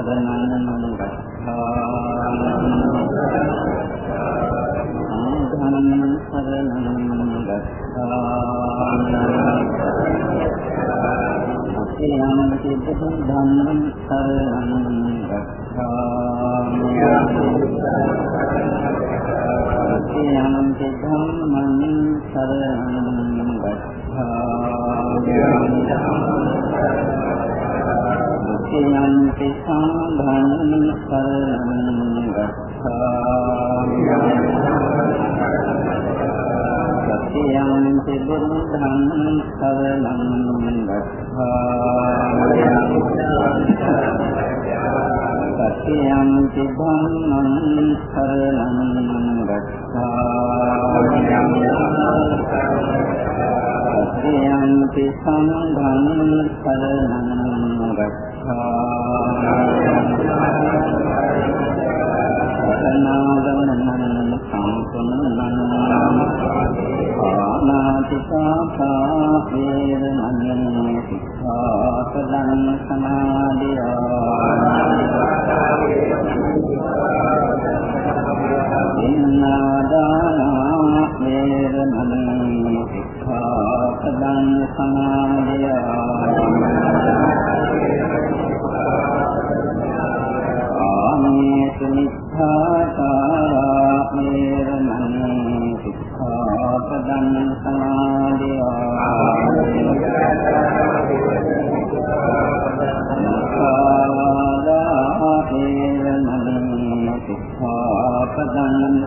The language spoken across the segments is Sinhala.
සරණං ගච්ඡාමි. සංඝං සරණං ගච්ඡාමි අපේයන්ති බුද්ධං සරණං සරණං ගච්ඡාමි සත්‍යං ධම්මං සරණං ගච්ඡාමි සත්‍යං සංඝං සරණං ගච්ඡාමි.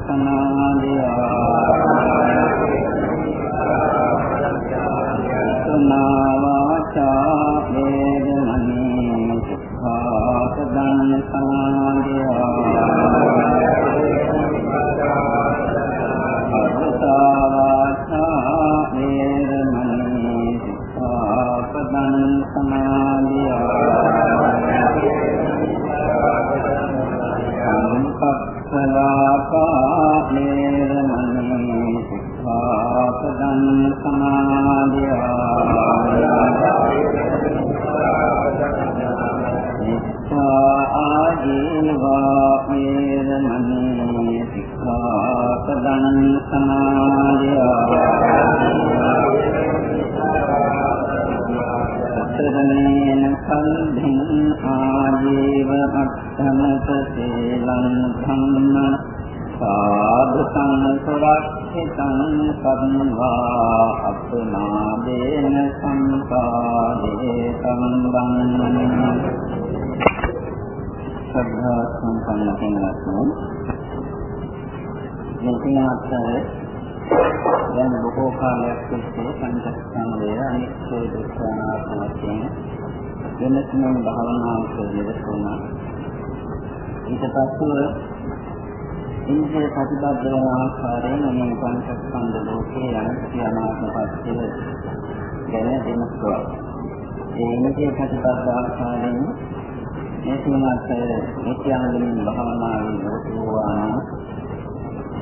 وسلم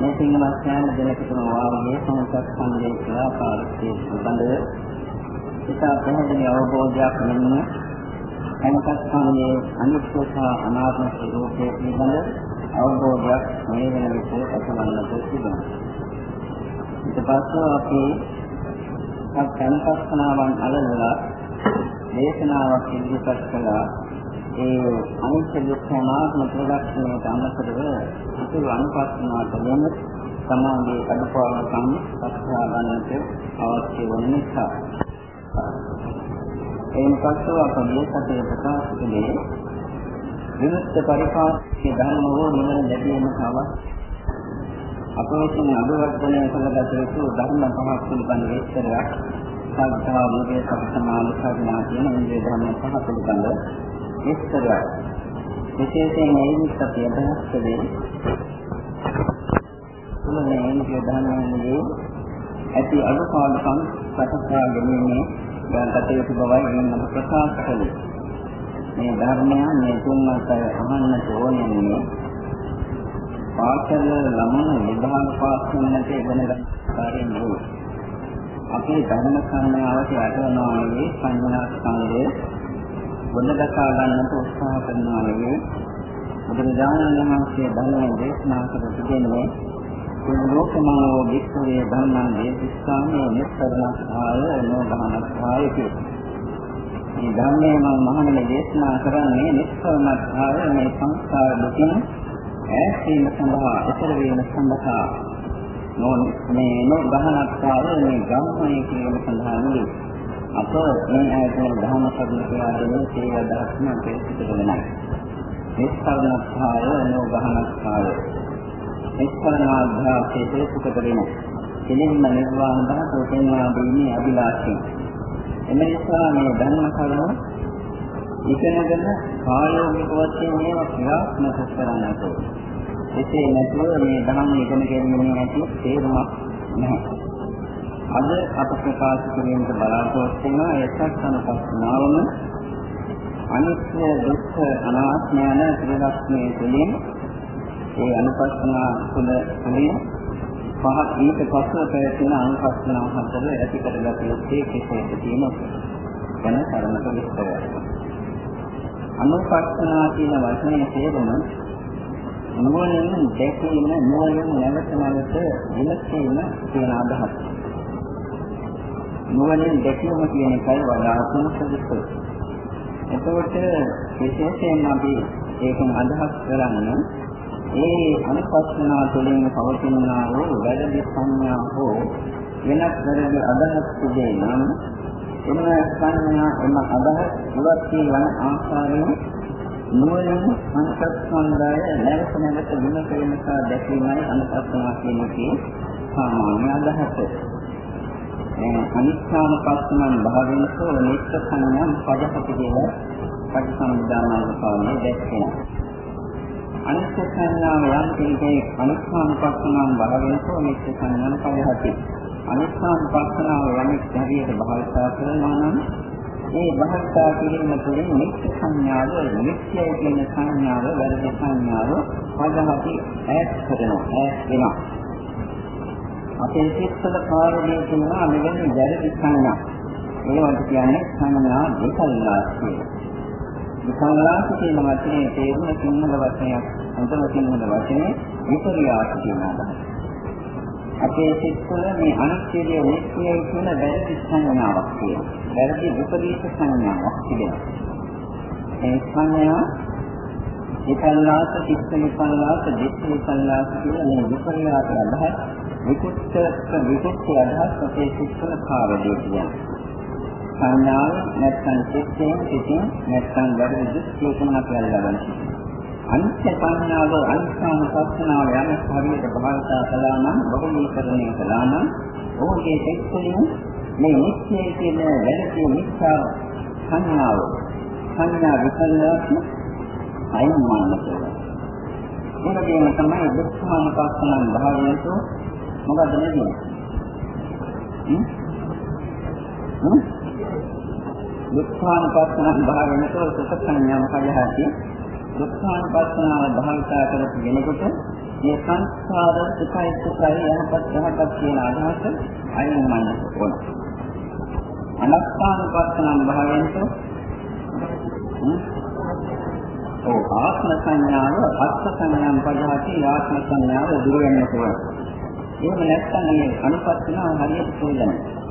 මේ සීමාත් ඥාන දෙනකටම වාගේ පංචස්කන්ධයේ ක්‍රියාකාරීත්වය පිළිබඳව ඉතා පැහැදිලි අවබෝධයක් මෙන්න සංකප්පන්නේ අනිත්‍ය සහ අනාත්ම ස්වરૂපයේ පිළිබඳ අවබෝධයක් මේ වෙන විට අසමන්නට තිබෙනවා. ඊට පස්සේ අපි සංකප්පනාවන් අලලලා දේශනාවක් ඉදිරිපත් කළා. ඒ අනිත්‍ය දුක්ඛ අනාත්ම ප්‍රදක්ෂණයට අමතරව අතුරු අනුපස්සනාවට වෙන සමාධියේ අනුපාවකම් සත්‍යා ගන්නට අවශ්‍ය වන නිසා. එයින් පස්සෙ අපගේ සතේ ප්‍රකාශ කළේ විමුක්ත පරිපාලකයේ ධර්ම වූ නිවන ලැබීම තව අප විසින් අභිවර්ධනය කළගත යුතු ධර්ම පහක් පිළිබඳ විස්තරයක් සාධා මුගේ සම්මාන සාධනා කියන මේ ධර්ම පහ පිළිබඳ විස්තරයක් විශේෂයෙන් මේ විස්තරය අදහස් කළේ තුනේ මේ ධර්මයේ ඇති අනුපාඩකම් සකසා ගැනීමේ ගත යුතු බවයි මම ප්‍රකාශ කළේ. මේ ධර්මය මේ තුන්වත් අය අහන්නට ඕනේ පාසල ළමන විභාග පාස් වෙන්නට ඉගෙන ගන්න කාර්යය නෙවෙයි. අපේ ධර්ම සංඥාවට යටවනවා මේ සංඥා ස්කන්ධය ගොඩදකා ගන්නට උත්සාහ කරනවා නෙවෙයි බුදුරජාණන් වහන්සේ ධර්මයෙන් දේශනා කර තිබෙන්නේ ලෝකමානව වික්ෂුවේ ධර්මයන් දේශිස්සාමේ නිස්සරණස්ථාය නෝගහනස්ථාය කියලා. මේ ධර්මයේ මම මහණෙනි දේශනා කරන්නේ නිස්සරණස්ථාය මේ සංස්කාර දුකින් ඈත් වීම සඳහා, ඊතර වීම සඳහා නොන මේ නෝගහනස්ථාය මේ ගම්මනේ කිරීම සඳහා නෙවෙයි. අප මේ ආයතන ධර්ම කරුණු කියලා දෙන්නේ ඒ අදහස්ම අපේ වෙනයි. නිස්සරණස්ථාය නෝගහනස්ථාය නිස්සරණාභ්‍යාසයේ හේතුකට වෙන කෙලින්ම නිර්වාණ ධාතුව පෙන්වා දීමේ අභිලාෂය. එම නිසා මේ ධර්ම කරුණ ඉගෙනගෙන කායෝගික වශයෙන් මේවා ක්‍රියාත්මක කරන්නට එසේ නැතුව මේ ධර්ම ඉගෙන ගැනීමේ නැති තේරුමක් නැහැ. අද අප ප්‍රකාශ කිරීමට බලාපොරොත්තු වෙන ඒකත් අනුපස්සනාවම අනිත්‍ය දුක්ඛ අනාත්ම යන ත්‍රිලක්ෂණය තුළින් ඒ අනුපස්සනා තුළ තුළින් පහ ඊට පස්ව පැවැත්ෙන අනුපස්සනා හතර ඇති කරගත යුත්තේ කෙසේද කියන ගැන කරුණක විස්තරයක්. අනුපස්සනා කියන වචනේ තේරුම නුවණින් දැකීම නුවණින් නැවත නැවත විමසීම කියන අදහස. නුවණින් දැකීම කියන එකයි වඩාත්ම සුදුසු. එතකොට විශේෂයෙන්ම අපි ඒකෙන් අදහස් කරන්නේ ඒ අනුපස්සනා තුළින් පවතිනා වූ වැරදි සංඥා හෝ වෙනත් වැරදි අදහස් තිබේ නම් එම සංඥා එම අදහස් ඉවත් වන ආකාරයෙන් නුවණින් අනුපස්සනාය නැවත නැවත විමසීම නිසා දැකීමයි අනුපස්සනා කියන එකේ සාමාන්‍ය අදහස. අනිත්‍යන පස්සනන් භාවෙන්සෝ නිත්‍ය සංඥාන් පදපති කියලා පටිසම්භිදානාව පාන්නේ දැක්කේ. අනිත්‍ය සංඥාව යම් කෙනෙක් අනිත්‍යානුපස්සනාව බලවෙනකෝ නිත්‍ය සංඥාන පරිහති. අනිත්‍යානුපස්සනාව යමෙක් හරියට භාවිතා කරනවා නම් ඒ භාවිතා කිරීම තුළින් නිත්‍ය සංඥාව නිත්‍යයි කියන සංඥාව වැරදි සංඥාව පදහති ඈත් කරනවා ඈත් වෙනවා. අපේ සිත්වල කාර්යයේ තියෙනවා මෙවැනි වැරදි සංඥා. ඒවට කියන්නේ සංඥා දෙකල්ලාස් කියලා. විසංගලාස කියන වචනේ තේරුම සිංහල වචනයක් අන්තම සිංහල වචනේ විපර්යාස කියන අදහස. අපේ සිත්වල මේ අනිත්‍යය නිත්‍යය කියන වැරදි සංඥාවක් තියෙනවා. වැරදි විපරීත සංඥාවක් තිබෙනවා. ඒ සංඥා විපල්ලාස, චිත්ත විපල්ලාස, දිට්ඨි විපල්ලාස කියන මේ විපර්යාස අදහස් විකුච්ච විකුච්ච අදහස් අපේ සිත්වල කාර්යය කියන්නේ. සංඥාව නැත්නම් චිත්තයෙන් පිටින් නැත්නම් වැඩි දෘෂ්ටියකින් අපි අල්ලගන්න. අනිත්‍ය සංඥාව අනිත්‍යම සත්‍යනාව යන හරියට භාවිතා කළා නම් බහුලීකරණය කළා නම් ඔහුගේ චිත්තයෙන් මේ නිත්‍ය කියන වැඩි මිත්‍යා සංඥාව සංඥා විකල්ප අයින් වන්නට ඒකේම තමයි දුක්ඛාන පස්සනන් භාවයට මොකද නෙමෙයි. හ්ම්? හ්ම්? දුක්ඛානුපස්සන භාවනතෝ සුඛ සංඥාම කයහති දුක්ඛානුපස්සනාව භාවිතා කරපු වෙනකොට මේ සංස්කාර සුඛයි සුඛයි යහපත් යහපත් කියන අදහස අයින් වන්න ඕන. අනත්තානුපස්සන භාවනතෝ ඕ ආත්ම සංඥාව අත්ථ සංඥාම් පදහති ආත්ම සංඥාව දුර වෙන්න ඕන. එහෙම නැත්නම් මේ අනුපස්සනාව හරියට තේරෙන්නේ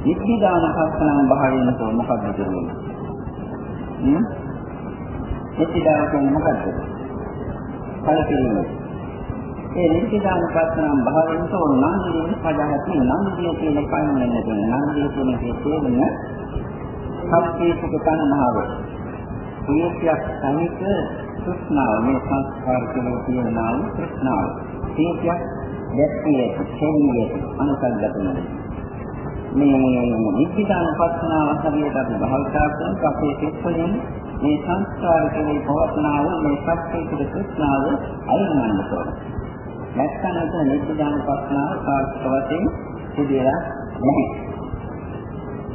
නිබ්බිදාන පස්සනම් භාවයෙන් තෝ මොකක්ද කියන්නේ? හ්ම්? නිබ්බිදාන කියන්නේ මොකක්ද? කලකිරීම. ඒ නිබ්බිදාන පස්සනම් භාවයෙන් තෝ නන්දියෙන් පදහති නන්දිය කියන කයින් වෙන දෙන නන්දිය කියන එකේ තේරුම සත්‍යයක තණ්හාව. ප්‍රියයක් සමිත තෘෂ්ණාව මේ සංස්කාර කියලා කියනවා තෘෂ්ණාව. ප්‍රියයක් දැක්කේ කෙලියේ අනුසග්ගත වෙනවා. මේ නිත්‍යදාන පස්සනාව හරියට අපි භාවිතා කරනකොට අපේ සිත්වලින් මේ සංස්කාර කෙරෙහි පවත්නාව මේ සත්‍යයේ කෘෂ්ණාව අයින් වෙන්න ඕන. නැත්නම් ඒක නිත්‍යදාන පස්සනාව සාර්ථක වශයෙන් සිදුවලා නැහැ.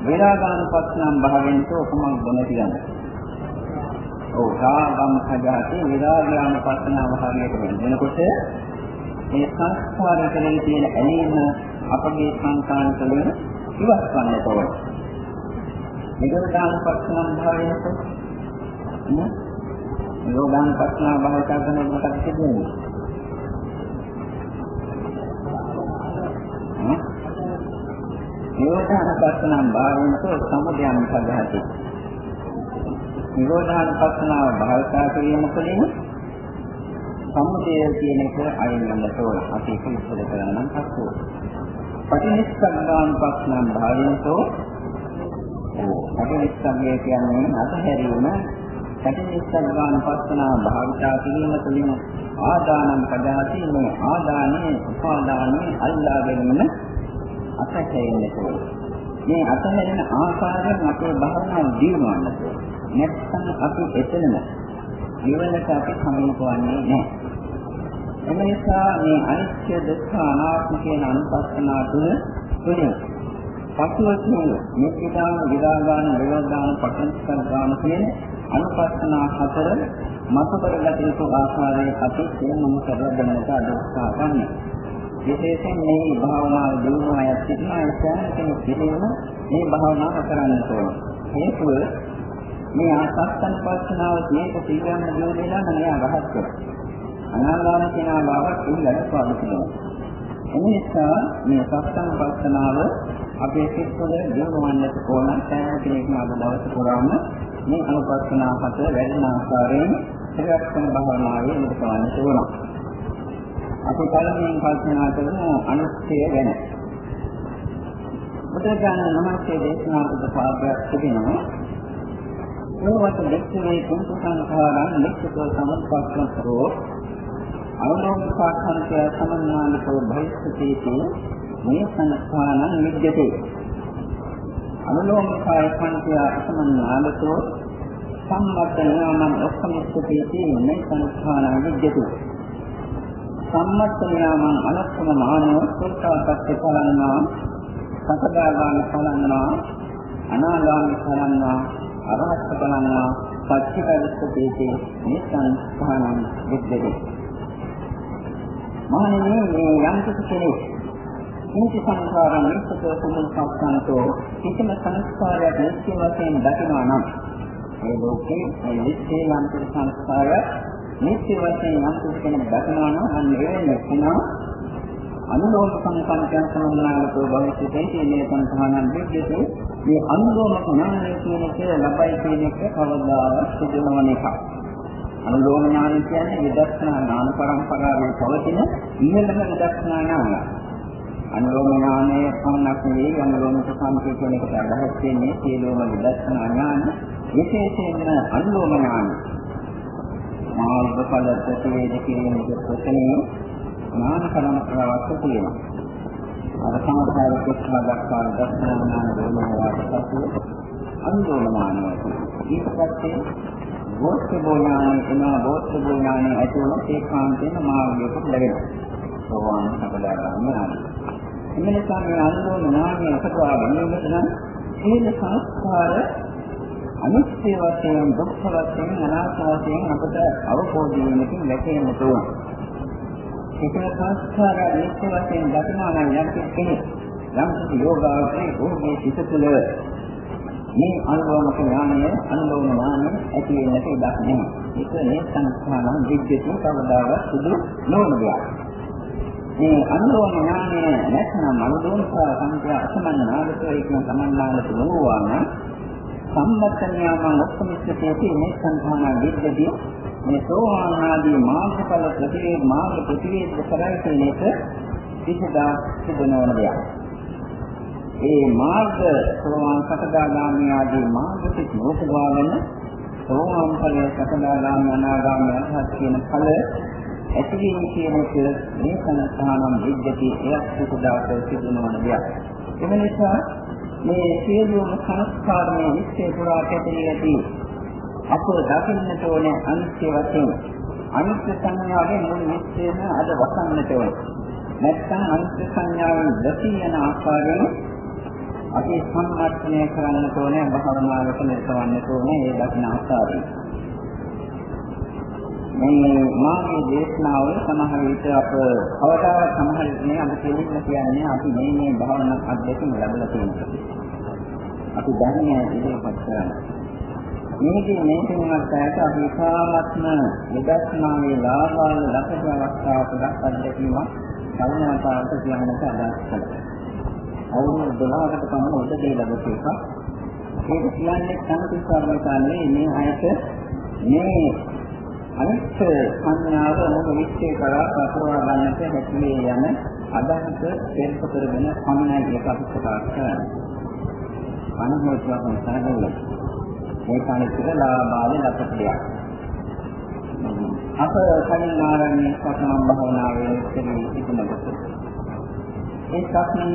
වේරාගාන පස්සනම් භාවෙන් තෝකමක් බොන කියන්නේ. ඔව් සාගම් සජාති විරාගාන පස්සනාව හරියට වෙනකොට මේ සංස්කාර කෙරෙහි තියෙන ඇලීම අපගේ සංකාන තුළ ඉවත් වන්නට ඕන. නිරෝධානුපස්සන භාවයක නේ? නිරෝධානුපස්සන භාවය කරන මොකක්ද කියන්නේ? නිරෝධානුපස්සන භාවයෙන්තෝ සමුදයන් සදාති නිරෝධානුපස්සනාව භාවිතා කිරීම තුළින් සමුදය කියන එක අයින් වෙනට ඕන. අපි ඒක විස්තර කරන්න පස්සෝ පටිනිස්සග්ගානුපස්සන භාවයෙන්තෝ පටිනිස්සග්ගය කියන්නේ අතහැරීම. පටිනිස්සග්ගානුපස්සනාව භාවිතා කිරීම තුළින් ආදානම් පදාති. මේ ආදානයේ උපාදානයේ අල්ලා ගැනීම අතහැරෙන්නට ඕන. මේ අතහැරෙන ආකාරයෙන් අපේ භාවනාව දියුණුවන්න ඕන. නැත්නම් අපි එතනම නිවනට අපි සමීපවන්නේ නැහැ. එම නිසා මේ අනිත්‍ය දුක්ඛ අනාත්ම කියන අනුපස්සනා තුළ තුළින් පසුවකින් නිත්‍යදාන විරාගාන විරෝධාන පටිච්චසමුප්පාදාන කියන අනුපස්සනා හතර මත කරගත යුතු ආකාරයේ අපි සියුම්ම කරලා දැනට අදස්සා ගන්නවා. විශේෂයෙන් මේ භාවනාව දිනුන අය සිටිනා ඒ සෑම කෙනෙක් පිළිවෙල මේ භාවනාව කරන්න ඕන. හේතුව මේ ආසත්තන් පස්සනාව මේක සීලයන් දියුනෙලා නම් එයා රහත් වෙනවා. අනාගාම කෙනා බවක් ඉන්නත් පාවිච්චිනවා. එනිසා මේ සත්තන් පස්සනාව අපේ සිත් තුළ දියුණුවන්නට ඕන සෑම කෙනෙක්ම අද දවස පුරාම මේ අනුපස්සනා හත වැඩිම ආකාරයෙන් ත්‍රිලක්ෂණ භාවනාවේ නිරතවන්නට ඕන. අපි පළමුවෙන් කල්පනා කරමු අනිත්‍ය ගැන. බුදුරජාණන් වහන්සේ දේශනා කළ පාඩයක් තිබෙනවා. ඒවට දෙක්ෂේ කුංසු සංඛාරං නිච්චතෝ සමුප්පස්සනෝ අවලෝකපාඨන්තය සමන්නාලිකෝ භවිෂ්‍යති මේ සංස්කාරං නිජ්ජතේ. අවලෝකපාය පන්තිය සමන්නාලිකෝ සම්මතනාමං ඔක්කමිස්සති මේ සංස්කාරං නිජ්ජතේ. සම්මතනාමං අනත්තම මානව සෝතාපට්ඨ ඵලන්නා සකදාගාමි ඵලන්නා අනාගාමි ඵලන්නා අරහත් ඵලන්නා පච්චිකරිස්සතේති නිසං සහනං විද්දේ මහණෙනි මේ යම් කෙනෙක් නිත්‍ය සංස්කාරයන් නිත්‍යව සම්පන්නතෝ කිසිම සංස්කාරයක් නිත්‍ය වශයෙන් දකිනවා නම් මේ ලෝකේ මේ නිත්‍ය යම් සංස්කාරයක් නිත්‍ය වශයෙන් යම් කෙනෙක් දකිනවා නම් අන්න ඒ වෙනවා අනුලෝම සංකල්පයන් සම්මානකෝ භවිෂ්‍යතේ මේ සංඛානන් දෙකේ මේ අනුලෝම ඥානය කියන එක ලබයි කියන එක කවදාවත් සිදු නොවන එකක්. අනුලෝම ඥාන කියන්නේ විදර්ශනා ඥාන පරම්පරාවේ පවතින ඉහළම විදර්ශනා ඥානය. අනුලෝම ඥානයේ පමණක් නෙවෙයි අනුලෝම සම්පූර්ණ කියන එකට අදහස් වෙන්නේ සියලුම විදර්ශනා ඥාන විශේෂයෙන්ම අනුලෝම ඥාන. මාර්ගඵල ප්‍රතිවේද කියන එක ප්‍රශ්නේ ඥාන පරම්පරාවක් තියෙනවා. අර සමහර කෙස්ම දක්වා දර්ශනාන දෝමනාවට පසු අන්දෝලමානයට. ඊට පස්සේ බෝධිබෝ ඥානය එනවා බෝධිබෝ ඥානය ඇතුළත ඒ කාන්තේන මාර්ගයකට ලැබෙනවා. සෝවාන් සකදාගාමී ඥානය. එම නිසා මේ අන්දෝල ඥානය අපතවා ගැනීමට නම් සීල සංස්කාර අනිත්‍ය වශයෙන් දුක්ඛ වශයෙන් අනාත්ම වශයෙන් අපට අවබෝධ වීමකින් ලැබෙන්න ඕන. ඒක සංස්කාර නිත්‍ය වශයෙන් දකිනවා නම් යම් කෙනෙක් යම් කිසි යෝගාවචරයේ ඔහුගේ සිත තුළ මේ අනුලෝමක ඥානය අනුලෝම ඥානය ඇති වෙන්නට ඉඩක් නැහැ. ඒක මේ සංස්කාරම් විද්‍යාවේ කවදාවත් සුදු නොවන දෙයක්. මේ අනුලෝම ඥානය නැත්නම් අනුලෝමක සංඛ්‍යා අසමන්න නාමකේ කියන සමන්නාලට නොවුවා නම් සම්මතන්‍යාම ඔක්කොමිස්සතේ මේ සංඛාන විද්‍යාවේ මේ සෝවාන් ආදී මාර්ගඵල ප්‍රතිවේද මාර්ග ප්‍රතිවේද කරයි කියන එක විසදා සිදනවන දෙයක්. ඒ මාර්ග සෝවාන් සකදාගාමී ආදී මාර්ග පිටෝපවාගෙන සෝවාන් ඵලයේ සකදාගාමී අනාගාමී අරහත් කියන ඵල ඇතිවීම කියන එක මේ සංස්ථානම් විද්‍යති එයක් විසදා සිදනවන දෙයක්. එම නිසා මේ සියලුම සංස්කාරයේ විශ්ේ පුරා පැතිරී ඇති අප දකින්නට ඕනේ අනිත්‍ය වශයෙන්. අනිත්‍ය සංඥාවෙන් මුළු විශ්වයම අද වසන්නට ඕනේ. නැත්නම් අනිත්‍ය සංඥාවෙන් දැසී යන ආකාරයෙන් අපි සම්මර්ථනය කරන්නට ඕනේ භාවනාවක නිරතවන්නට ඕනේ ඒ දකින්න ආකාරයෙන් මේ මාගේ දේශනාව සමහර විට අප කවදාවත් සමහර විට මේ අපි දෙලින්න කියන්නේ අපි මේ මේ භාවනා අධ්‍යයනය ලැබලා තියෙනවා. අපි ධර්මය ඉදිරිපත් කරන්නේ. මේකේ මේ තුනකට අපි සාමත්ම විදර්ශනාවේ ලාභාල ලක්ෂණ අවස්ථාවකට අත්දැකීමක් කරුණාකාරක කියන්නට අදහස් කළා. අවුරුදු 12කට පමණ උදේ ලැබුණ එක. ඒක කියන්නේ සංකල්පාරමතාන්නේ මේ අයට මේ අනිත් සංඥාව මොකද විශ්ේ කරා පතරවා ගන්නට හැකියි යන අදහස දෙල්ප කරගෙන සමනයි එක අපි ප්‍රකාශ කරන්නේ. අනුමෝදයක් සාධනය. මේ කාලෙක ලාභාල ලක්ෂණයක්. අප කලින් ආරම්භ සක්මන් භාවනාවේ ඉතිරි සිටිනකොට ඒ සක්මන්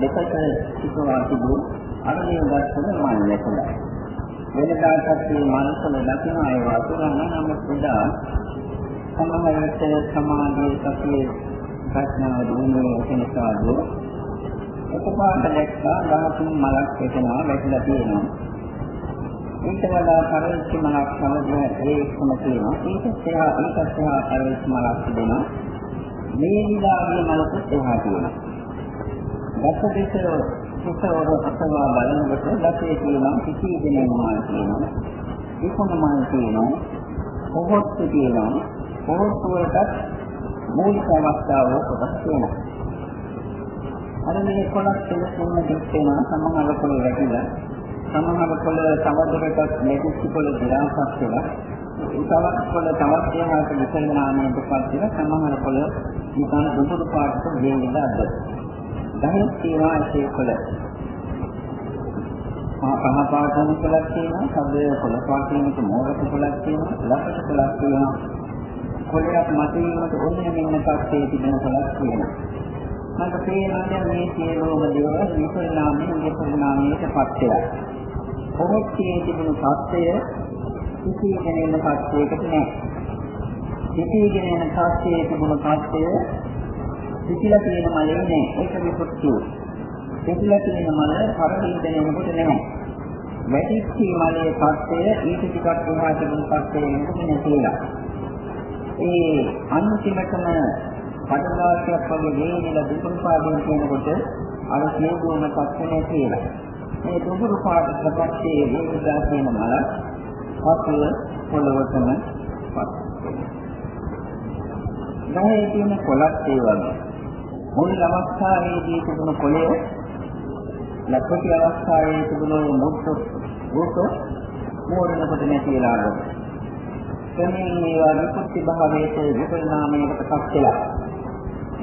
දෙකට සිටවා තිබූ අරණිය දර්ශන මම ලැබුණා. වෙනදාටත් මේ මනසල දකින්න අය වතුරන නම් පුදා සමහර විට සමාධියේ සතියේ ප්‍රශ්නාව දුන්නේ කෙනසාද එකපාරට දැක්කා ගහකින් මලක් එතනවා වැටිලා තියෙනවා ඊට වඩා පරිච්ඡ මලක් සමග ඒකම තියෙනවා. ඊට එහා ඊට එහා පරිච්ඡ මලක් තිබෙනවා. මේ විලාගේ මලකුත් එහා තියෙනවා. දැක්ක කුසවර අසවා බලනකොට දැකේ තියෙනවා කිසි දෙයක් මාන තියෙනවා විකුණ මාන තියෙනවා. පොහොත්තු තියෙනවා. පොහොත්තු වලට මූලික අවස්ථාව කොටස් තියෙනවා. අර මේ කොටස් දෙකම දෙකේන සමහර පොළ වැටිලා සමහර පොළ තවදුරටත් මෙකුච්චි පොළ දිරාපත් වෙලා තවත් පොළ තවත් එහාට විසරණාමයට පත් වෙලා සමහර පොළ නිකන් දුඹුරු පාටට ගෙනිලා අද්දලා දහයක් තියෙනවා ඒකේ කොළ. පහ පාටම කොළක් තියෙනවා, සබ්ද කොළ පාටිනක මෝරක කොළක් තියෙනවා, ලක්ෂ කොළක් තියෙනවා. කොළයක් මතිනීමට ඕනෙ මෙන්න පැත්තේ තිබෙන කොළක් තියෙනවා. මට පේනවා දැන් මේ සියලුම දේවල් විපරිණාමයෙන් විපරිණාමයටපත් වෙලා. කොහොත්යේ තිබුණු සත්‍යය කිසි කෙනෙකුට සත්‍යයකට නෑ. කිසි කෙනෙකුට සත්‍යයේ තිබුණු සත්‍යය පිටිලා තියෙන මලේ නෑ. ඒක විපත්තු. පිටිලා තියෙන මල පරිහින්දෙනකොට නෑ. වැටිච්ච මලේ පත්තය ඊට ටිකක් එහා තිබුණු පත්තේ නෙමෙයි නැතිලා. ඒ අන්තිමටම පඩලාසියක් වගේ වේදිලා දුපුරු පාදයෙන් කියනකොට අර සියුම් පත්තේ කියලා. මේ දුපුරු පාදක පත්තේ වේදිලා තියෙන මල පතුල පොළවටම පත්. ගහේ තියෙන කොලක් ඒ වගේ. මුල් අවස්ථාවේදී තිබුණු කොළය ලක්ෂ්‍ය අවස්ථාවේ තිබුණු මුත්තු මුත්තු මෝරණකට නැතිලා ගොඩ. එන්නේ මේවා විපත්ති භාවයේ විපරිණාමයකට පත් වෙලා.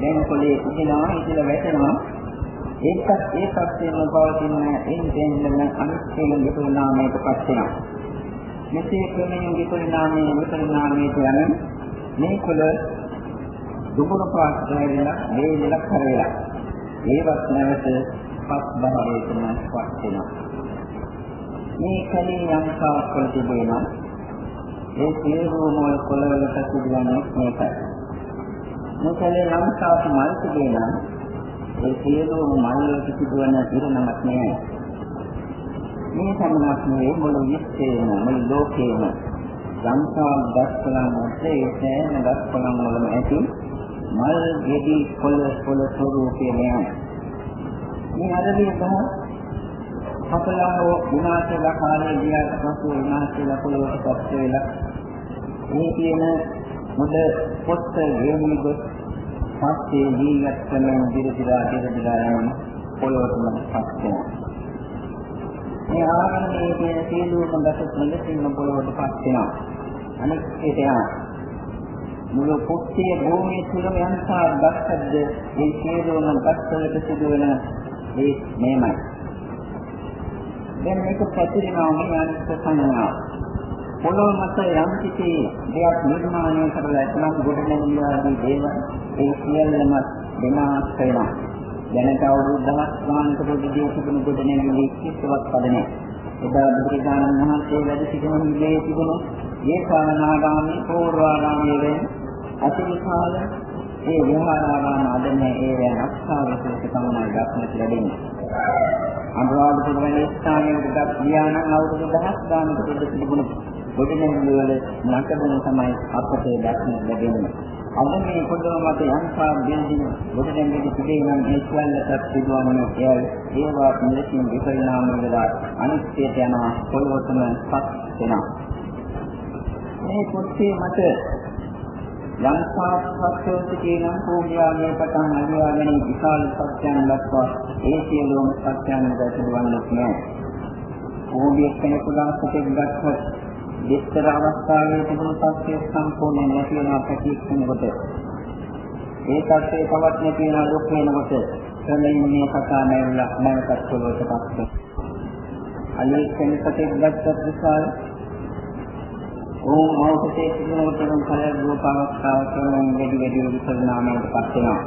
දැන් කොළේ ඉඳලා ඉඳලා වැටෙනවා. ඒකත් ඒ පැත්තෙන් පවතින එන්නෙන් අනිත්‍යයෙන් විපරිණාමයකට පත් වෙනවා. මෙසේ ක්‍රමයෙන් විපරිණාමයේ විපරිණාමයේ යන මේ කොළ දුබුර පාට දැරිලා මේ විලක් කරේලා ඒවත් නැවත පස් භාවයටම පත් වෙනවා. මේ කලින් යම් සාස්කල තිබෙනවා. ඒ සියලුම වල කොළවලට තිබෙන්නේ මේකයි. මේ කලින් යම් සාස් මල් තිබෙනවා. ඒ සියලුම මල් වලට තිබෙන ඉරණමක් නෑ මේ සම්මත නෙවෙයි මුළු විශ්වයේම මුළු ලෝකයේම සංසාර දස්කලන් මොකද ඒ සෑම දස්කලන් වලම ඇති මල් ගෙඩි පොළ පොළ ස්වරූපයේ නෑ. මේ අරදී තමයි අපලාව විනාශලා කාලේ ගියාට පසු විනාශලා පොළොවට පත් වෙලා මේ කියන මුද පොත් ගෙමි ගොස් පස්සේ දීගත් කරන දිරදිලා දිරදිලා යන පොළොවටම පත් වෙනවා. මේ ආගමනේ තියෙන සියලුම දසත් මෙලෙසින්ම පොළොවට පත් වෙනවා. අනෙක් ඒට යනවා. මුළු කුට්ටිය භූමිය තුලම යන්තා ගස්සද්ද මේ සියලුම ගස්වලට සිදුවන මේ මේමයි. දැන් මේක පැතිරෙනවා මේ අනිත් සංඥා. පොළොව මත යම් කිසි දෙයක් නිර්මාණය කරලා එතනම ගොඩනැගිලාදී දේවල් ඒ සියල්ලම විනාශ වෙනවා. දැනට අවුරුදු දහස් ගානකට උදේ තිබුණු ගොඩනැගිලි කිසිවක් පදනේ. එදා බුදුරජාණන් වහන්සේ වැඩ සිටින නිලයේ තිබුණු ඒ කාරණාගාමී පූර්වාගාමී වෙන අතිවිශාල ඒ විහාරාරාම අදන්නේ ඒ වෙන අක්ෂාවකක තමයි දක්නට ලැබෙන්නේ. අනුරාධපුර වැනි ස්ථානයකට ගියානම් අවුරුදු දහස් ගානකට ඉඳ තිබුණු ගොඩනැගිලි වල නටබුණ තමයි අපට දක්නට ලැබෙන්නේ. අද මේ පොළොව මත යන්තා බින්දින ගොඩනැගිලි තිබේ නම් ඒ සියල්ලට සිදුවන්නේ එය ඒවා මෙලෙසින් විපරිණාම වෙලා අනිත්‍යයට යනවා පොළොවටම පස් වෙනවා මේ පොත්තේ මත ලංකාපත්වෝ කියන භූමියාගේ පටන් අදියාගෙන විශාල සත්‍යයන් දක්වා ඒ සියලුම සත්‍යයන් දැකවන්නත් නෑ. භූමිය කෙනෙකුලා සතෙක් දැක්කොත් විස්තර අවස්ථාවේ තිබුණු සත්‍ය සම්පූර්ණ නැති වෙනවා ප්‍රතික්ෂේපනකොට. ඒ සත්‍යය තවත් නැති වෙනවා දුක් වෙනකොට ක්‍රමයෙන් මේ කතා නැවිලා නැවතත් පොළොවට පස්සේ. අනේ කෙනෙකුට දැක්කොත් විශාල ඕ මෞකසේ සිදුවන තරම් කලක් රූපාවස්ථාව කරන වැඩි වැඩි විපරිණාමයකට පත් වෙනවා.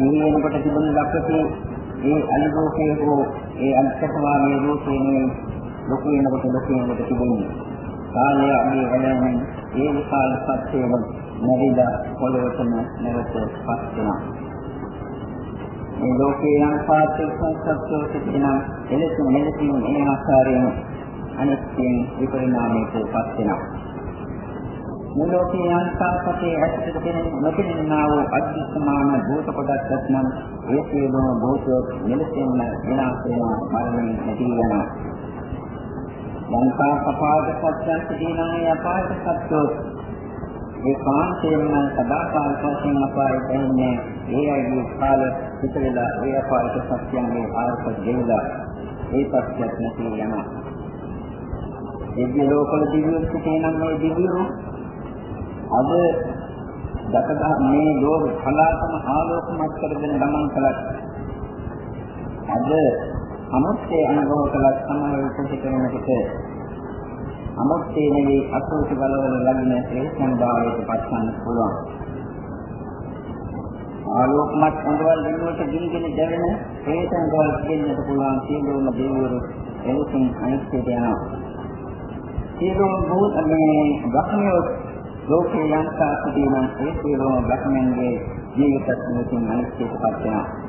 මේ වෙනකොට තිබුණ ලක්ෂේ ඒ අනුභවයේ හෝ ඒ අන්තකවාමයේ රූපේ ලොකු වෙනකොට ලොකු වෙනකොට තිබුණේ. කාලය මේ වෙනම ඒ විශාල සත්‍යයම නැරිලා පොළොවටම නැවත පත් වෙනවා. මේ ලෝකේ යම් පාත්‍යක් සත්‍යෝ සිටිනා එලෙස මෙලෙසින් එන ආකාරයෙන් අනිත්‍යයෙන් විපරිණාමයට පත් වෙනවා. මුලෝකේ අන්තපතේ ඇත්තට දෙන නොපෙනෙනා වූ අද්විතමාන භූත කොටස් නම් ඒ සියලුම භූත මෙලෙසින්ම විනාශ වෙනවා මරණය නැති වෙනවා. ලංකා කපාද සත්‍යං සිටිනාය අපාද සත්‍යෝ ඒ කාන්තේම සදාකාල වශයෙන් අපායට එන්නේ ඒ අයගේ කාල පිටවෙලා ඒ අපායට සත්‍යංගේ ආර්ථ දෙවිලා ඒ සත්‍යයක් නැති යනවා. දිව්‍ය ලෝකවල දිව්‍යෝ සිටේ නම් මේ දිව්‍යෝ අද දකද මේ ලෝක කලාත්ම ආලෝකමත් කරගෙන ගමන් කළත් අද අමුත්තේ අනුභව කළත් සමහර විට කරනකොට අමුත්තේ නෙවෙයි අසෝච බලවල ලැබෙන ඒ සම්භාවයට පත්වන්න පුළුවන්. ආලෝකමත් අඟවල් දිනුවට ගිනිගෙන දැවෙන ඒ සංගවල් දෙන්නට පුළුවන් සියලුම දේවරු එලෙසින් අනිත්‍යයට යනවා. සියලුම භූත මේ බ්‍රහ්මියෝ ලෝකේ යන්තා සිටින ඒ සියලුම බ්‍රහ්මයන්ගේ ජීවිතත් මෙතින් අනිත්‍යයටපත් වෙනවා.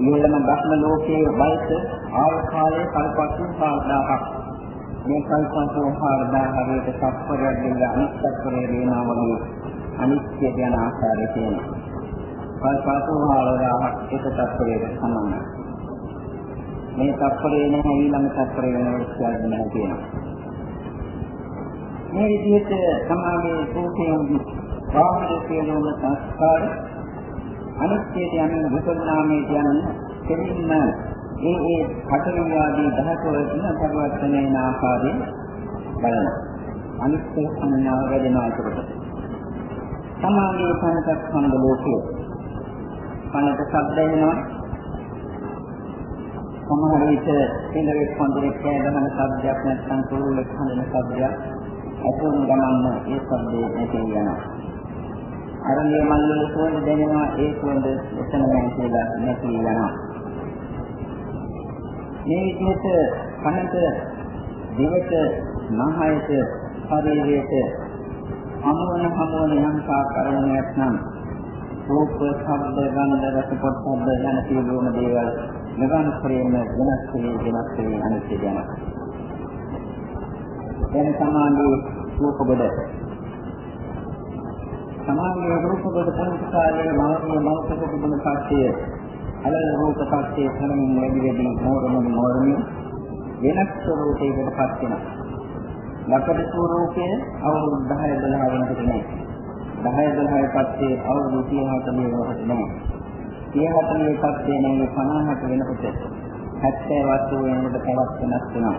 ඊළම බ්‍රහ්ම ලෝකයේ වයස ආයු කාලය කල්පතුන් 5000ක්. මේ කල්පතුන් 5000 හරියට සත්පරයක් දෙන්න අනිත්‍යත්වයේ වෙනවා වගේ අනිත්‍ය යන ආකාරය තියෙනවා. කල්පතුන් 5000ක් එක සත්පරයකට සමානයි. මේ සත්පරේ නැහැ ඊළඟ සත්පරේ වෙනස් කියලා නැහැ කියනවා. මේ විදිහට සමාගයේ සෝතයෙන් වාහන සියලුම සංස්කාර අනිත්‍යයට යන විපරිණාමයට යන කෙලින්ම ඒ ඒ කටළු ආදී ධාතුවල තියෙන පරිවර්තනයේ ආකාරයෙන් බලනවා. අනිත්‍ය සංඥාව වැඩෙනවා ඒකට. සමාගයේ පංචස්කන්ධ ලෝකයේ පණත ශබ්ද එනවා. සමහර විට සිලවෙක් පොන්දරේ කෑදහන ශබ්දයක් නැත්නම් කුරුල්ලෙක් හඳන ශබ්දයක් ඇතුළු ගමන්න ඒ ශබ්දේ නැති වෙනවා. අරණිය මල්ලේ සුවඳ දැනෙනවා ඒ සුවඳ එතන නැහැ කියලා නැති වෙනවා. මේ විදිහට කනට දිවට නහයට ශරීරයට අමවන හමවන යම් ආකාරයක් නම් රූප, ශබ්ද, ගන්ධ, රස, පොට්ටබ්බ යන සියලුම දේවල් නිරන්තරයෙන්ම වෙනස් වෙමින් වෙනස් වෙමින් අනිත්‍ය වෙනවා. දැන් සමාගයේ රූප කොට සමාගයේ රූප කොට පංචකාරයේ මාර්ගයේ මෞඛක තිබුණ කට්ටිය අලල රූප කට්ටිය හැමෝම වැඩි වැඩි මෝරමින් මෝරමින් වෙනස් ස්වරූපයකට පත් වෙනවා. ලකඩ ස්වරූපයේ අවුරුදු 10 12 වෙනකොට නෑ. 10 12 පස්සේ අවුරුදු 30 40 වෙනකොට නෑ. 30 40 පස්සේ නෑ 50ට වෙනකොට 70 වස්තු වෙනකොට තවත් වෙනස් වෙනවා.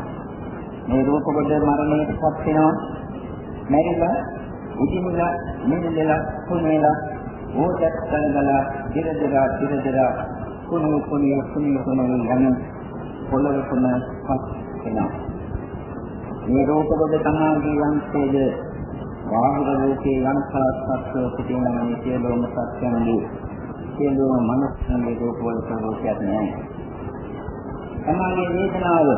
මේ රූප කොට මරණයටපත් වෙනවා. මැරිලා, ඉදිමුලා, නිදලා, කුණේලා, ඕජත් කලබලා, දිරදලා, දිරදලා, කුණු කුණු කුණු කුණු යන පොළොව කුණපත් වෙනවා. මේ රූප කොට තමයි යන්තේද බාහිර ලෝකේ යන්තාත්ත්ව සිටින මේ සියලුම සත්‍යයන්ගේ සියලුම මනස්කන්ධේ රූප වල ස්වභාවයක් නැහැ. සමාගයේ වේදනාව